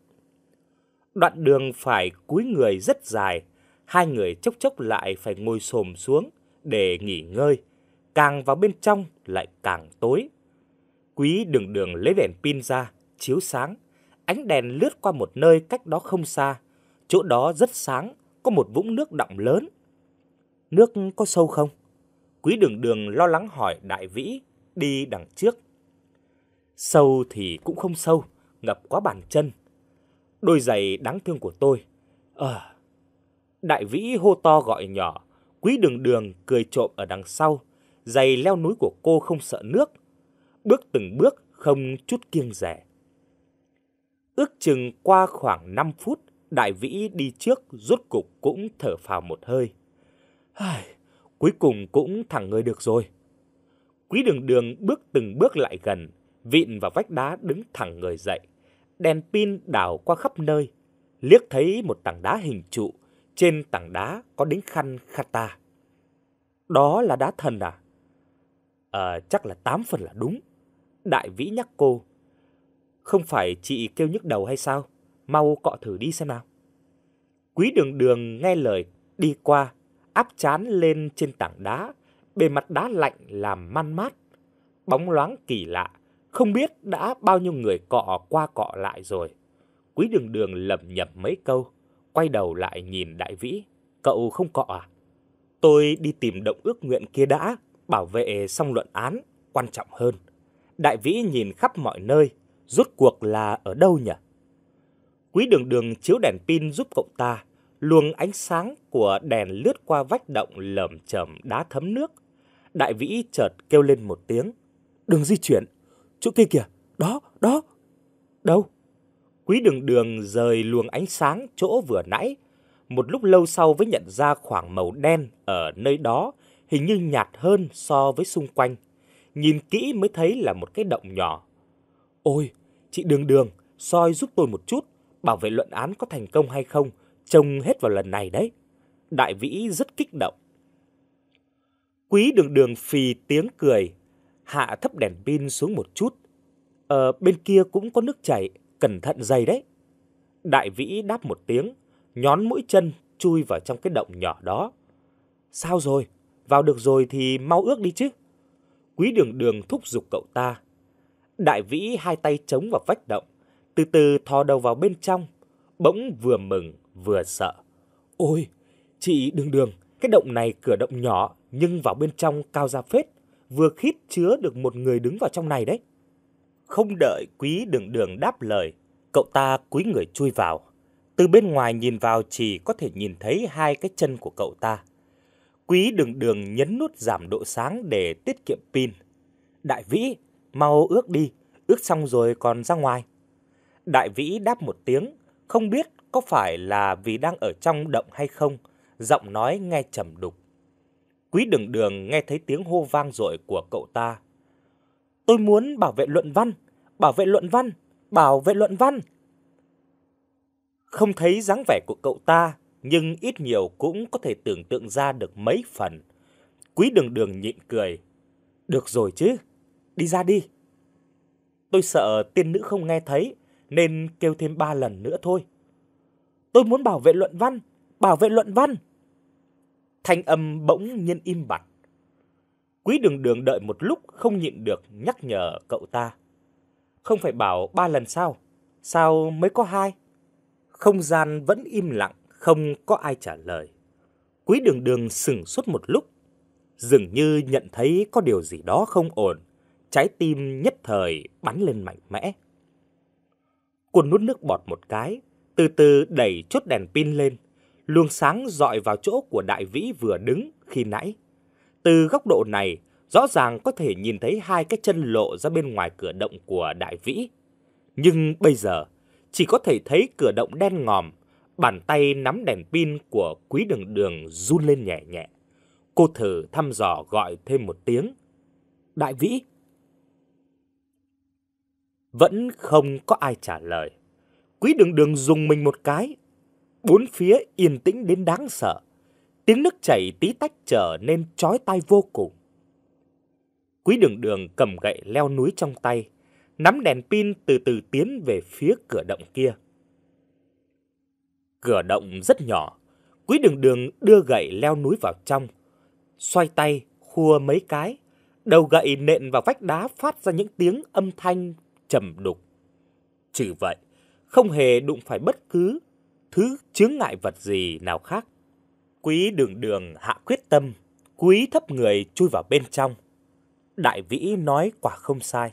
Đoạn đường phải cúi người rất dài, hai người chốc chốc lại phải ngồi xổm xuống để nghỉ ngơi, càng vào bên trong lại càng tối. Quý đường đường lấy đèn pin ra, chiếu sáng, ánh đèn lướt qua một nơi cách đó không xa, chỗ đó rất sáng, có một vũng nước đọng lớn. Nước có sâu không? Quý đường đường lo lắng hỏi đại vĩ đi đằng trước. Sâu thì cũng không sâu, ngập quá bàn chân. Đôi giày đáng thương của tôi. Ờ. Đại vĩ hô to gọi nhỏ, quý đường đường cười trộm ở đằng sau. Giày leo núi của cô không sợ nước. Bước từng bước không chút kiêng rẻ. Ước chừng qua khoảng 5 phút, đại vĩ đi trước rốt cục cũng thở phào một hơi. Cuối cùng cũng thẳng người được rồi. Quý đường đường bước từng bước lại gần, vịn vào vách đá đứng thẳng người dậy. Đèn pin đảo qua khắp nơi, liếc thấy một tảng đá hình trụ, trên tảng đá có đính khăn khata. Đó là đá thần à? À, chắc là tám phần là đúng. Đại vĩ nhắc cô. Không phải chị kêu nhức đầu hay sao? Mau cọ thử đi xem nào. Quý đường đường nghe lời đi qua, áp chán lên trên tảng đá, bề mặt đá lạnh làm man mát, bóng loáng kỳ lạ, Không biết đã bao nhiêu người cọ qua cọ lại rồi. Quý đường đường lẩm nhẩm mấy câu, quay đầu lại nhìn đại vĩ. Cậu không cọ à? Tôi đi tìm động ước nguyện kia đã, bảo vệ xong luận án, quan trọng hơn. Đại vĩ nhìn khắp mọi nơi, rốt cuộc là ở đâu nhỉ? Quý đường đường chiếu đèn pin giúp cậu ta, luồng ánh sáng của đèn lướt qua vách động lởm chởm đá thấm nước. Đại vĩ chợt kêu lên một tiếng. Đừng di chuyển, chỗ kia kìa, đó, đó. Đâu? Quý đường đường rời luồng ánh sáng chỗ vừa nãy. Một lúc lâu sau mới nhận ra khoảng màu đen ở nơi đó hình như nhạt hơn so với xung quanh. Nhìn kỹ mới thấy là một cái động nhỏ. Ôi, chị đường đường, soi giúp tôi một chút, bảo vệ luận án có thành công hay không, trông hết vào lần này đấy. Đại vĩ rất kích động. Quý đường đường phì tiếng cười, hạ thấp đèn pin xuống một chút. Ờ, bên kia cũng có nước chảy, cẩn thận dày đấy. Đại vĩ đáp một tiếng, nhón mũi chân chui vào trong cái động nhỏ đó. Sao rồi? Vào được rồi thì mau ước đi chứ. Quý đường đường thúc giục cậu ta. Đại vĩ hai tay chống vào vách động, từ từ thò đầu vào bên trong, bỗng vừa mừng vừa sợ. Ôi, chị đường đường, cái động này cửa động nhỏ nhưng vào bên trong cao ra phết, vừa khít chứa được một người đứng vào trong này đấy. Không đợi quý đường đường đáp lời, cậu ta cúi người chui vào. Từ bên ngoài nhìn vào chỉ có thể nhìn thấy hai cái chân của cậu ta. Quý đường đường nhấn nút giảm độ sáng để tiết kiệm pin. Đại vĩ, mau ước đi, ước xong rồi còn ra ngoài. Đại vĩ đáp một tiếng, không biết có phải là vì đang ở trong động hay không, giọng nói nghe trầm đục. Quý đường đường nghe thấy tiếng hô vang dội của cậu ta. Tôi muốn bảo vệ luận văn, bảo vệ luận văn, bảo vệ luận văn. Không thấy dáng vẻ của cậu ta, nhưng ít nhiều cũng có thể tưởng tượng ra được mấy phần. Quý đường đường nhịn cười. Được rồi chứ, đi ra đi. Tôi sợ tiên nữ không nghe thấy, nên kêu thêm ba lần nữa thôi. Tôi muốn bảo vệ luận văn, bảo vệ luận văn. Thanh âm bỗng nhiên im bặt. Quý đường đường đợi một lúc không nhịn được nhắc nhở cậu ta. Không phải bảo ba lần sao? Sao mới có hai? Không gian vẫn im lặng, không có ai trả lời. Quý đường đường sừng suốt một lúc, dường như nhận thấy có điều gì đó không ổn, trái tim nhất thời bắn lên mạnh mẽ. Cô nuốt nước bọt một cái, từ từ đẩy chốt đèn pin lên, luồng sáng dọi vào chỗ của đại vĩ vừa đứng khi nãy. Từ góc độ này, rõ ràng có thể nhìn thấy hai cái chân lộ ra bên ngoài cửa động của đại vĩ. Nhưng bây giờ, chỉ có thể thấy cửa động đen ngòm, bàn tay nắm đèn pin của quý đường đường run lên nhẹ nhẹ. Cô thử thăm dò gọi thêm một tiếng. Đại vĩ! Vẫn không có ai trả lời. Quý đường đường dùng mình một cái. Bốn phía yên tĩnh đến đáng sợ. Tiếng nước chảy tí tách trở nên chói tai vô cùng. Quý đường đường cầm gậy leo núi trong tay, nắm đèn pin từ từ tiến về phía cửa động kia. Cửa động rất nhỏ, quý đường đường đưa gậy leo núi vào trong, xoay tay, khua mấy cái, đầu gậy nện vào vách đá phát ra những tiếng âm thanh trầm đục. Trừ vậy, không hề đụng phải bất cứ thứ chướng ngại vật gì nào khác. Quý đường đường hạ quyết tâm, quý thấp người chui vào bên trong. Đại vĩ nói quả không sai.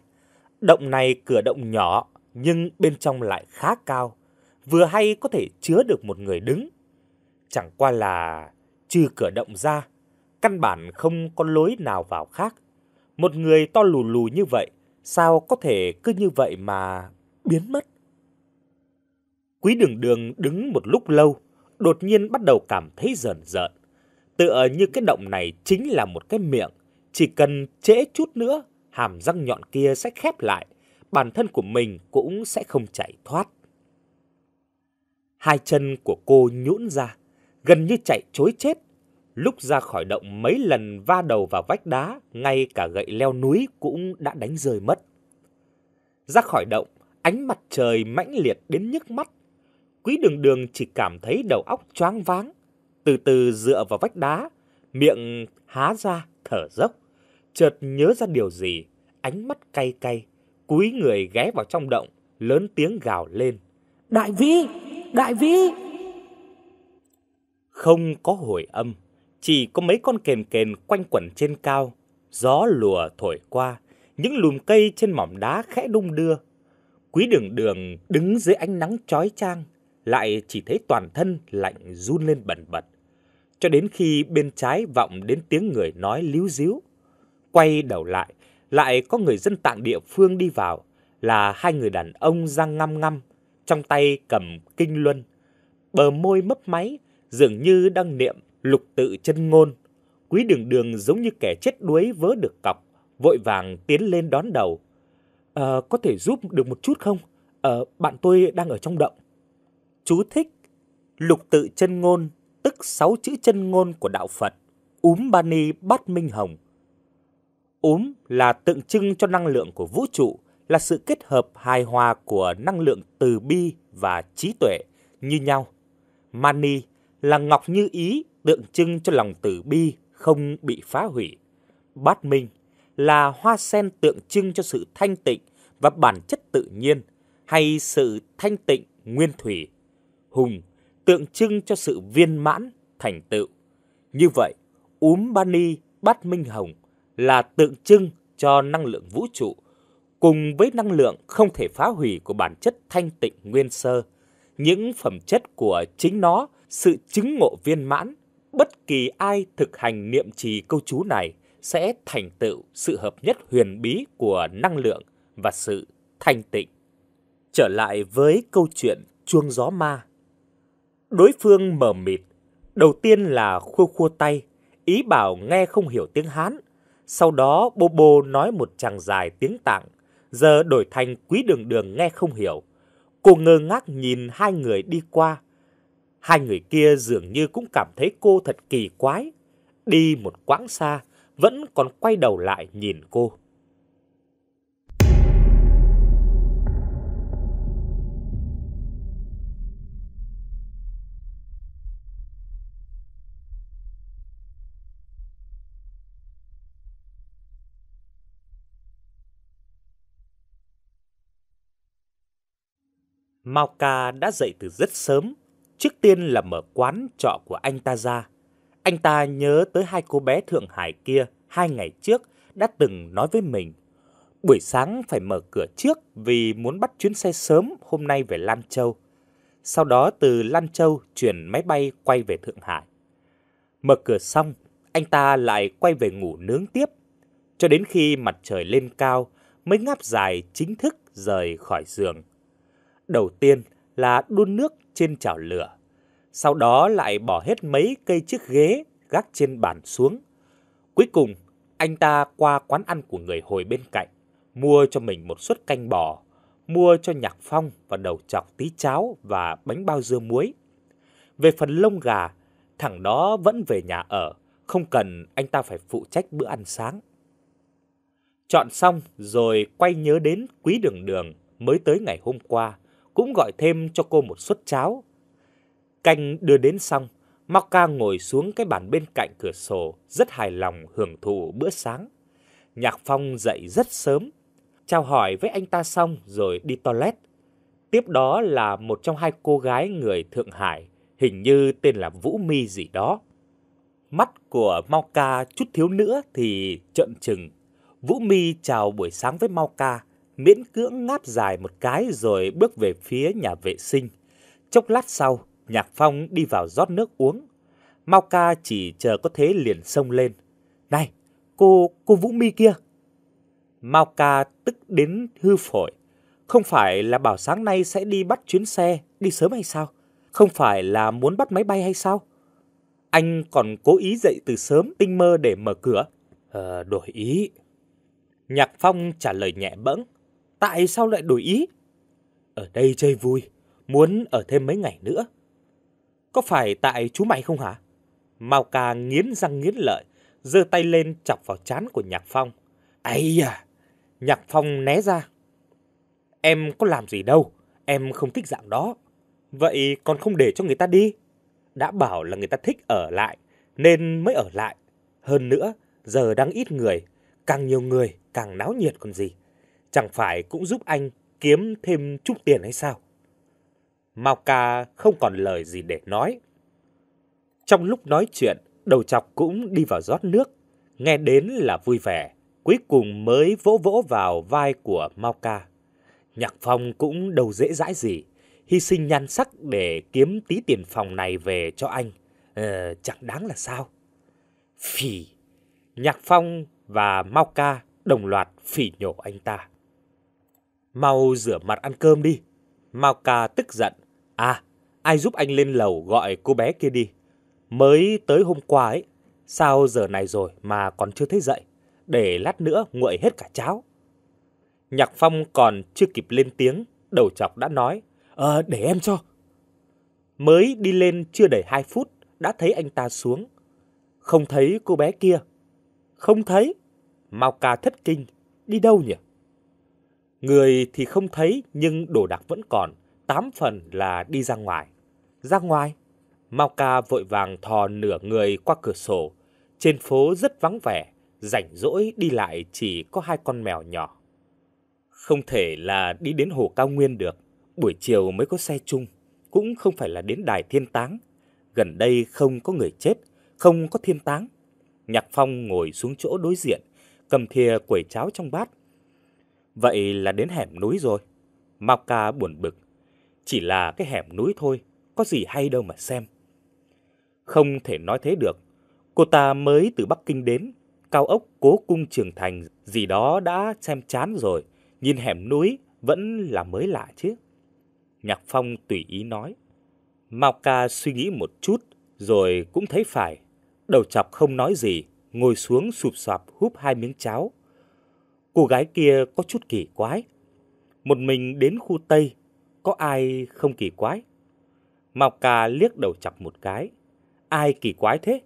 Động này cửa động nhỏ, nhưng bên trong lại khá cao. Vừa hay có thể chứa được một người đứng. Chẳng qua là trừ cửa động ra, căn bản không có lối nào vào khác. Một người to lù lù như vậy, sao có thể cứ như vậy mà biến mất? Quý đường đường đứng một lúc lâu, đột nhiên bắt đầu cảm thấy rờn rợn. Tựa như cái động này chính là một cái miệng, chỉ cần trễ chút nữa, hàm răng nhọn kia sẽ khép lại, bản thân của mình cũng sẽ không chạy thoát. Hai chân của cô nhũn ra, gần như chạy chối chết. Lúc ra khỏi động mấy lần va đầu vào vách đá, ngay cả gậy leo núi cũng đã đánh rơi mất. Ra khỏi động, ánh mặt trời mãnh liệt đến nhức mắt. Quý đường đường chỉ cảm thấy đầu óc choáng váng, từ từ dựa vào vách đá, miệng há ra, thở dốc. Chợt nhớ ra điều gì, ánh mắt cay cay, cúi người ghé vào trong động, lớn tiếng gào lên. Đại vĩ! Đại vĩ! Không có hồi âm, chỉ có mấy con kền kền quanh quẩn trên cao. Gió lùa thổi qua, những lùm cây trên mỏm đá khẽ đung đưa. Quý đường đường đứng dưới ánh nắng chói chang, lại chỉ thấy toàn thân lạnh run lên bần bật. Cho đến khi bên trái vọng đến tiếng người nói líu díu. Quay đầu lại, lại có người dân tạng địa phương đi vào, là hai người đàn ông răng ngăm ngăm, trong tay cầm kinh luân. Bờ môi mấp máy, dường như đang niệm lục tự chân ngôn. Quý đường đường giống như kẻ chết đuối vớ được cọc, vội vàng tiến lên đón đầu. À, có thể giúp được một chút không? À, bạn tôi đang ở trong động. Chú thích Lục tự chân ngôn, tức sáu chữ chân ngôn của đạo Phật, úm bani bát minh hồng. Úm là tượng trưng cho năng lượng của vũ trụ, là sự kết hợp hài hòa của năng lượng từ bi và trí tuệ như nhau. Mani là ngọc như ý, tượng trưng cho lòng từ bi không bị phá hủy. Bát minh là hoa sen tượng trưng cho sự thanh tịnh và bản chất tự nhiên hay sự thanh tịnh nguyên thủy. Hùng tượng trưng cho sự viên mãn, thành tựu. Như vậy, úm bani bát minh hồng là tượng trưng cho năng lượng vũ trụ cùng với năng lượng không thể phá hủy của bản chất thanh tịnh nguyên sơ, những phẩm chất của chính nó, sự chứng ngộ viên mãn, bất kỳ ai thực hành niệm trì câu chú này sẽ thành tựu sự hợp nhất huyền bí của năng lượng và sự thanh tịnh. Trở lại với câu chuyện chuông gió ma. Đối phương mờ mịt, đầu tiên là khua khua tay, ý bảo nghe không hiểu tiếng Hán. Sau đó Bô Bô nói một chàng dài tiếng tạng, giờ đổi thành quý đường đường nghe không hiểu. Cô ngơ ngác nhìn hai người đi qua. Hai người kia dường như cũng cảm thấy cô thật kỳ quái. Đi một quãng xa, vẫn còn quay đầu lại nhìn cô. Mao Ca đã dậy từ rất sớm. Trước tiên là mở quán trọ của anh ta ra. Anh ta nhớ tới hai cô bé Thượng Hải kia hai ngày trước đã từng nói với mình. Buổi sáng phải mở cửa trước vì muốn bắt chuyến xe sớm hôm nay về Lan Châu. Sau đó từ Lan Châu chuyển máy bay quay về Thượng Hải. Mở cửa xong, anh ta lại quay về ngủ nướng tiếp. Cho đến khi mặt trời lên cao mới ngáp dài chính thức rời khỏi giường. Đầu tiên là đun nước trên chảo lửa, sau đó lại bỏ hết mấy cây chiếc ghế gác trên bàn xuống. Cuối cùng, anh ta qua quán ăn của người hồi bên cạnh, mua cho mình một suất canh bò, mua cho Nhạc Phong và đầu chọc tí cháo và bánh bao dưa muối. Về phần lông gà, thằng đó vẫn về nhà ở, không cần anh ta phải phụ trách bữa ăn sáng. Chọn xong rồi quay nhớ đến quý đường đường mới tới ngày hôm qua, cũng gọi thêm cho cô một suất cháo. Canh đưa đến xong, Mao ngồi xuống cái bàn bên cạnh cửa sổ, rất hài lòng hưởng thụ bữa sáng. Nhạc Phong dậy rất sớm, chào hỏi với anh ta xong rồi đi toilet. Tiếp đó là một trong hai cô gái người Thượng Hải, hình như tên là Vũ Mi gì đó. Mắt của Mao chút thiếu nữa thì trợn trừng. Vũ Mi chào buổi sáng với Mao miễn cưỡng ngáp dài một cái rồi bước về phía nhà vệ sinh. Chốc lát sau, Nhạc Phong đi vào rót nước uống. Mau ca chỉ chờ có thế liền xông lên. Này, cô, cô Vũ Mi kia. mau ca tức đến hư phổi. Không phải là bảo sáng nay sẽ đi bắt chuyến xe, đi sớm hay sao? Không phải là muốn bắt máy bay hay sao? Anh còn cố ý dậy từ sớm tinh mơ để mở cửa. Ờ, đổi ý. Nhạc Phong trả lời nhẹ bẫng. Tại sao lại đổi ý? Ở đây chơi vui, muốn ở thêm mấy ngày nữa. Có phải tại chú mày không hả? Mao ca nghiến răng nghiến lợi, giơ tay lên chọc vào chán của Nhạc Phong. Ây à! Nhạc Phong né ra. Em có làm gì đâu, em không thích dạng đó. Vậy còn không để cho người ta đi? Đã bảo là người ta thích ở lại, nên mới ở lại. Hơn nữa, giờ đang ít người, càng nhiều người càng náo nhiệt còn gì chẳng phải cũng giúp anh kiếm thêm chút tiền hay sao? Mao ca không còn lời gì để nói. Trong lúc nói chuyện, đầu chọc cũng đi vào rót nước, nghe đến là vui vẻ, cuối cùng mới vỗ vỗ vào vai của Mao ca. Nhạc Phong cũng đâu dễ dãi gì, hy sinh nhan sắc để kiếm tí tiền phòng này về cho anh. Ờ, chẳng đáng là sao? Phỉ! Nhạc Phong và Mao ca đồng loạt phỉ nhổ anh ta. Mau rửa mặt ăn cơm đi. Mao ca tức giận. À, ai giúp anh lên lầu gọi cô bé kia đi. Mới tới hôm qua ấy, sao giờ này rồi mà còn chưa thấy dậy. Để lát nữa nguội hết cả cháo. Nhạc Phong còn chưa kịp lên tiếng, đầu chọc đã nói. Ờ, để em cho. Mới đi lên chưa đầy 2 phút, đã thấy anh ta xuống. Không thấy cô bé kia. Không thấy. Mao ca thất kinh. Đi đâu nhỉ? Người thì không thấy nhưng đồ đạc vẫn còn. Tám phần là đi ra ngoài. Ra ngoài? Mao ca vội vàng thò nửa người qua cửa sổ. Trên phố rất vắng vẻ. Rảnh rỗi đi lại chỉ có hai con mèo nhỏ. Không thể là đi đến hồ cao nguyên được. Buổi chiều mới có xe chung. Cũng không phải là đến đài thiên táng. Gần đây không có người chết, không có thiên táng. Nhạc Phong ngồi xuống chỗ đối diện, cầm thìa quẩy cháo trong bát. Vậy là đến hẻm núi rồi. Mao ca buồn bực. Chỉ là cái hẻm núi thôi, có gì hay đâu mà xem. Không thể nói thế được. Cô ta mới từ Bắc Kinh đến, cao ốc cố cung trường thành gì đó đã xem chán rồi. Nhìn hẻm núi vẫn là mới lạ chứ. Nhạc Phong tùy ý nói. Mao ca suy nghĩ một chút, rồi cũng thấy phải. Đầu chọc không nói gì, ngồi xuống sụp sọp húp hai miếng cháo. Cô gái kia có chút kỳ quái. Một mình đến khu Tây, có ai không kỳ quái? Mao ca liếc đầu chọc một cái. Ai kỳ quái thế?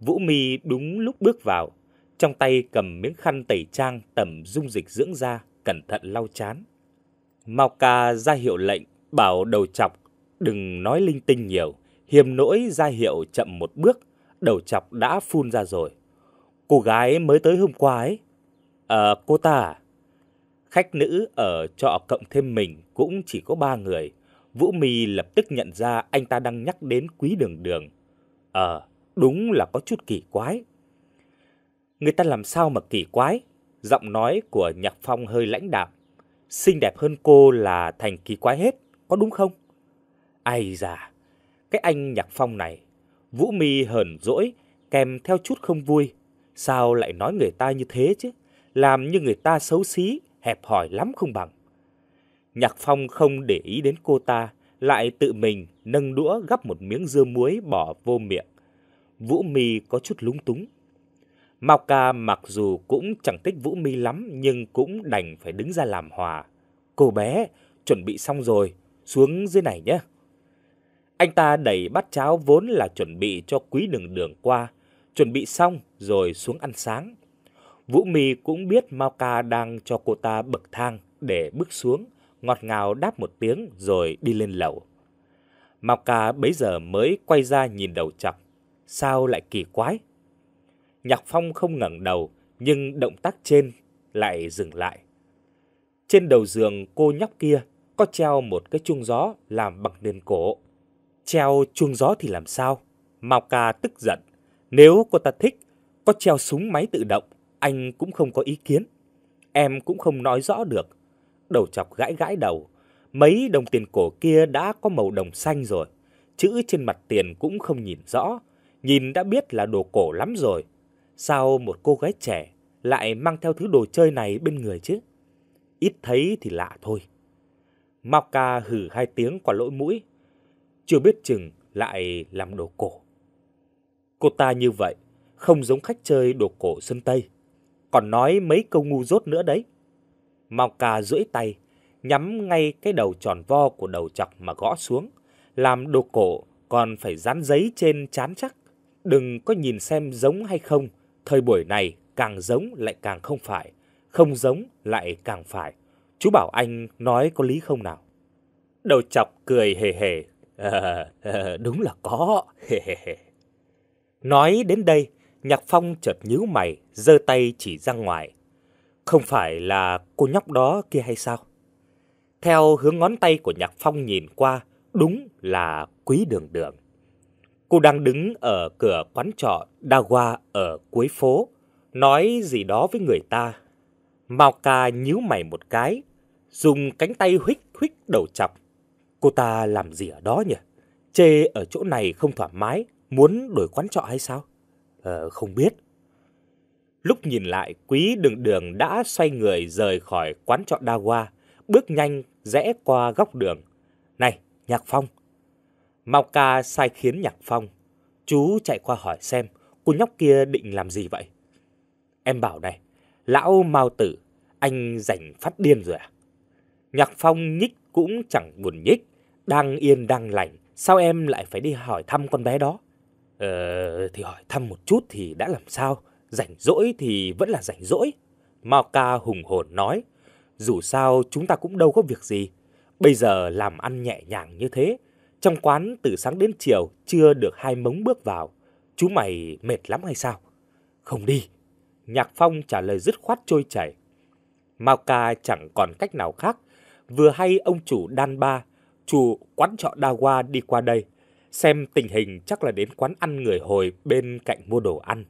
Vũ mi đúng lúc bước vào, trong tay cầm miếng khăn tẩy trang tẩm dung dịch dưỡng da, cẩn thận lau chán. Mao ca ra hiệu lệnh, bảo đầu chọc đừng nói linh tinh nhiều, hiềm nỗi ra hiệu chậm một bước, đầu chọc đã phun ra rồi. Cô gái mới tới hôm qua ấy. Ờ, cô ta à? Khách nữ ở trọ cộng thêm mình cũng chỉ có ba người. Vũ Mì lập tức nhận ra anh ta đang nhắc đến quý đường đường. Ờ, đúng là có chút kỳ quái. Người ta làm sao mà kỳ quái? Giọng nói của Nhạc Phong hơi lãnh đạm. Xinh đẹp hơn cô là thành kỳ quái hết, có đúng không? Ai da, cái anh Nhạc Phong này, Vũ Mi hờn dỗi, kèm theo chút không vui. Sao lại nói người ta như thế chứ? Làm như người ta xấu xí, hẹp hòi lắm không bằng. Nhạc Phong không để ý đến cô ta, lại tự mình nâng đũa gắp một miếng dưa muối bỏ vô miệng. Vũ Mi có chút lúng túng. Mao ca mặc dù cũng chẳng thích Vũ Mi lắm nhưng cũng đành phải đứng ra làm hòa. Cô bé, chuẩn bị xong rồi, xuống dưới này nhé. Anh ta đẩy bát cháo vốn là chuẩn bị cho quý đường đường qua, chuẩn bị xong rồi xuống ăn sáng. Vũ Mì cũng biết Mao Ca đang cho cô ta bậc thang để bước xuống, ngọt ngào đáp một tiếng rồi đi lên lầu. Mao Ca bấy giờ mới quay ra nhìn đầu chọc. Sao lại kỳ quái? Nhạc Phong không ngẩng đầu, nhưng động tác trên lại dừng lại. Trên đầu giường cô nhóc kia có treo một cái chuông gió làm bằng nền cổ. Treo chuông gió thì làm sao? Mao ca tức giận. Nếu cô ta thích, có treo súng máy tự động, anh cũng không có ý kiến. Em cũng không nói rõ được. Đầu chọc gãi gãi đầu. Mấy đồng tiền cổ kia đã có màu đồng xanh rồi. Chữ trên mặt tiền cũng không nhìn rõ. Nhìn đã biết là đồ cổ lắm rồi. Sao một cô gái trẻ lại mang theo thứ đồ chơi này bên người chứ? Ít thấy thì lạ thôi. Mao ca hử hai tiếng qua lỗ mũi, chưa biết chừng lại làm đồ cổ. Cô ta như vậy, không giống khách chơi đồ cổ sân Tây, còn nói mấy câu ngu dốt nữa đấy. Mao ca duỗi tay, nhắm ngay cái đầu tròn vo của đầu chọc mà gõ xuống, làm đồ cổ còn phải dán giấy trên chán chắc. Đừng có nhìn xem giống hay không, thời buổi này càng giống lại càng không phải, không giống lại càng phải. Chú bảo anh nói có lý không nào? Đầu chọc cười hề hề, À, à, đúng là có. Nói đến đây, Nhạc Phong chợt nhíu mày, giơ tay chỉ ra ngoài. Không phải là cô nhóc đó kia hay sao? Theo hướng ngón tay của Nhạc Phong nhìn qua, đúng là quý đường đường. Cô đang đứng ở cửa quán trọ Dawa ở cuối phố, nói gì đó với người ta. Mao ca nhíu mày một cái, dùng cánh tay huých huých đầu chọc. Cô ta làm gì ở đó nhỉ? Chê ở chỗ này không thoải mái, muốn đổi quán trọ hay sao? Ờ, không biết. Lúc nhìn lại, quý đường đường đã xoay người rời khỏi quán trọ đa hoa, bước nhanh rẽ qua góc đường. Này, Nhạc Phong! Mao ca sai khiến Nhạc Phong. Chú chạy qua hỏi xem cô nhóc kia định làm gì vậy? Em bảo này, lão Mao tử, anh rảnh phát điên rồi à? Nhạc Phong nhích cũng chẳng buồn nhích, đang yên đang lành, sao em lại phải đi hỏi thăm con bé đó? Ờ, thì hỏi thăm một chút thì đã làm sao? Rảnh rỗi thì vẫn là rảnh rỗi. Mao ca hùng hồn nói, dù sao chúng ta cũng đâu có việc gì. Bây giờ làm ăn nhẹ nhàng như thế, trong quán từ sáng đến chiều chưa được hai mống bước vào. Chú mày mệt lắm hay sao? Không đi. Nhạc Phong trả lời dứt khoát trôi chảy. Mao ca chẳng còn cách nào khác. Vừa hay ông chủ đan ba, chủ quán trọ đa hoa đi qua đây. Xem tình hình chắc là đến quán ăn người hồi bên cạnh mua đồ ăn.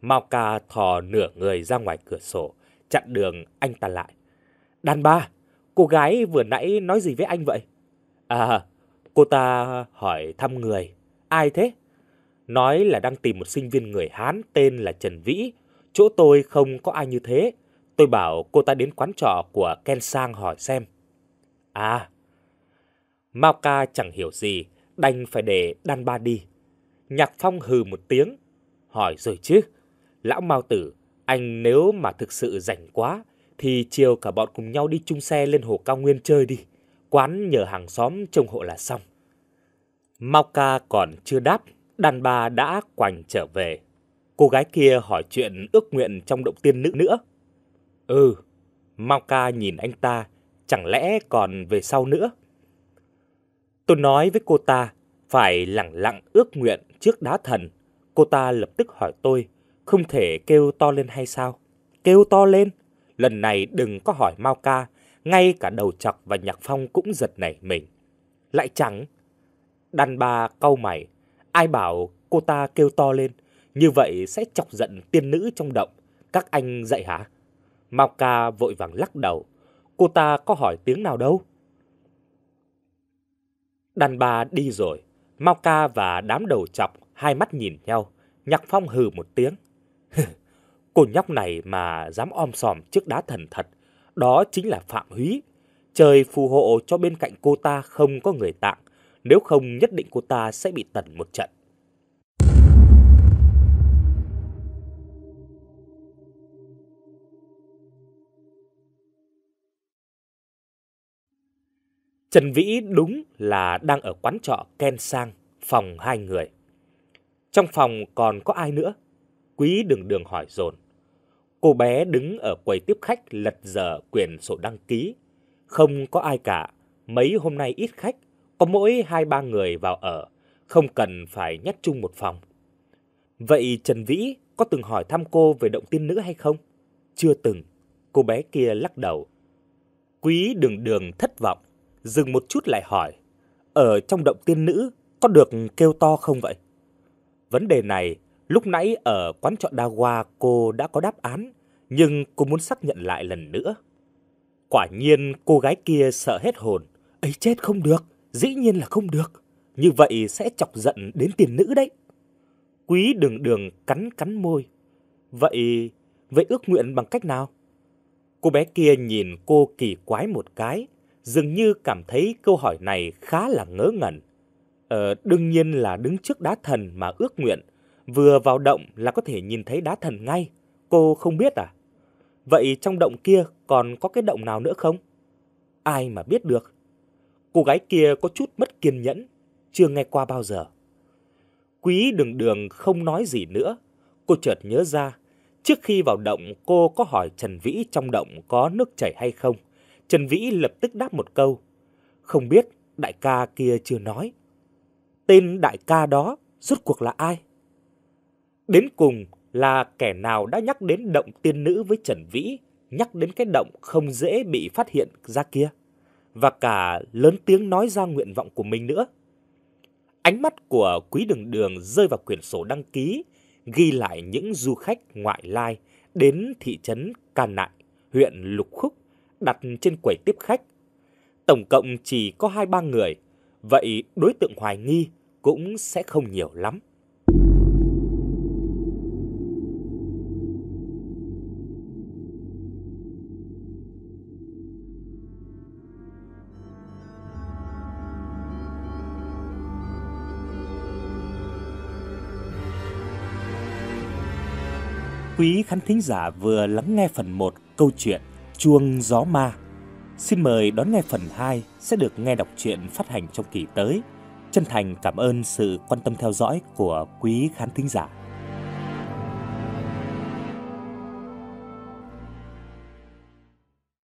Mao ca thò nửa người ra ngoài cửa sổ, chặn đường anh ta lại. Đàn ba, cô gái vừa nãy nói gì với anh vậy? À, cô ta hỏi thăm người. Ai thế? Nói là đang tìm một sinh viên người Hán tên là Trần Vĩ. Chỗ tôi không có ai như thế. Tôi bảo cô ta đến quán trọ của Ken Sang hỏi xem. À, Mao ca chẳng hiểu gì, đành phải để đàn ba đi. Nhạc Phong hừ một tiếng, hỏi rồi chứ. Lão Mao tử, anh nếu mà thực sự rảnh quá, thì chiều cả bọn cùng nhau đi chung xe lên hồ cao nguyên chơi đi. Quán nhờ hàng xóm trông hộ là xong. Mao ca còn chưa đáp, đàn bà đã quành trở về. Cô gái kia hỏi chuyện ước nguyện trong động tiên nữ nữa. Ừ, Mao ca nhìn anh ta, chẳng lẽ còn về sau nữa? Tôi nói với cô ta, phải lặng lặng ước nguyện trước đá thần. Cô ta lập tức hỏi tôi, không thể kêu to lên hay sao? Kêu to lên? Lần này đừng có hỏi Mao ca, ngay cả đầu chọc và nhạc phong cũng giật nảy mình. Lại chẳng. Đàn bà cau mày, ai bảo cô ta kêu to lên, như vậy sẽ chọc giận tiên nữ trong động. Các anh dạy hả? Mao ca vội vàng lắc đầu. Cô ta có hỏi tiếng nào đâu? Đàn bà đi rồi. Mao ca và đám đầu chọc hai mắt nhìn nhau. Nhạc phong hừ một tiếng. Cô nhóc này mà dám om sòm trước đá thần thật. Đó chính là Phạm Húy. Trời phù hộ cho bên cạnh cô ta không có người tạng. Nếu không nhất định cô ta sẽ bị tần một trận. Trần Vĩ đúng là đang ở quán trọ Ken Sang, phòng hai người. Trong phòng còn có ai nữa? Quý đường đường hỏi dồn Cô bé đứng ở quầy tiếp khách lật dở quyển sổ đăng ký. Không có ai cả, mấy hôm nay ít khách, có mỗi hai ba người vào ở, không cần phải nhét chung một phòng. Vậy Trần Vĩ có từng hỏi thăm cô về động tiên nữ hay không? Chưa từng, cô bé kia lắc đầu. Quý đường đường thất vọng, dừng một chút lại hỏi, ở trong động tiên nữ có được kêu to không vậy? Vấn đề này, lúc nãy ở quán trọ Đa Hoa cô đã có đáp án, nhưng cô muốn xác nhận lại lần nữa. Quả nhiên cô gái kia sợ hết hồn. ấy chết không được, dĩ nhiên là không được. Như vậy sẽ chọc giận đến tiền nữ đấy. Quý đường đường cắn cắn môi. Vậy, vậy ước nguyện bằng cách nào? Cô bé kia nhìn cô kỳ quái một cái, dường như cảm thấy câu hỏi này khá là ngớ ngẩn. Ờ, đương nhiên là đứng trước đá thần mà ước nguyện, vừa vào động là có thể nhìn thấy đá thần ngay. Cô không biết à? Vậy trong động kia còn có cái động nào nữa không? Ai mà biết được. Cô gái kia có chút mất kiên nhẫn, chưa nghe qua bao giờ. Quý đường đường không nói gì nữa. Cô chợt nhớ ra, trước khi vào động cô có hỏi Trần Vĩ trong động có nước chảy hay không. Trần Vĩ lập tức đáp một câu. Không biết đại ca kia chưa nói. Tên đại ca đó rốt cuộc là ai? Đến cùng là kẻ nào đã nhắc đến động tiên nữ với Trần Vĩ, nhắc đến cái động không dễ bị phát hiện ra kia và cả lớn tiếng nói ra nguyện vọng của mình nữa. Ánh mắt của quý đường đường rơi vào quyển sổ đăng ký, ghi lại những du khách ngoại lai đến thị trấn Can Nại, huyện Lục Khúc, đặt trên quầy tiếp khách. Tổng cộng chỉ có hai ba người, vậy đối tượng hoài nghi cũng sẽ không nhiều lắm. Quý khán thính giả vừa lắng nghe phần 1 câu chuyện Chuông Gió Ma. Xin mời đón nghe phần 2 sẽ được nghe đọc truyện phát hành trong kỳ tới. Chân thành cảm ơn sự quan tâm theo dõi của quý khán thính giả.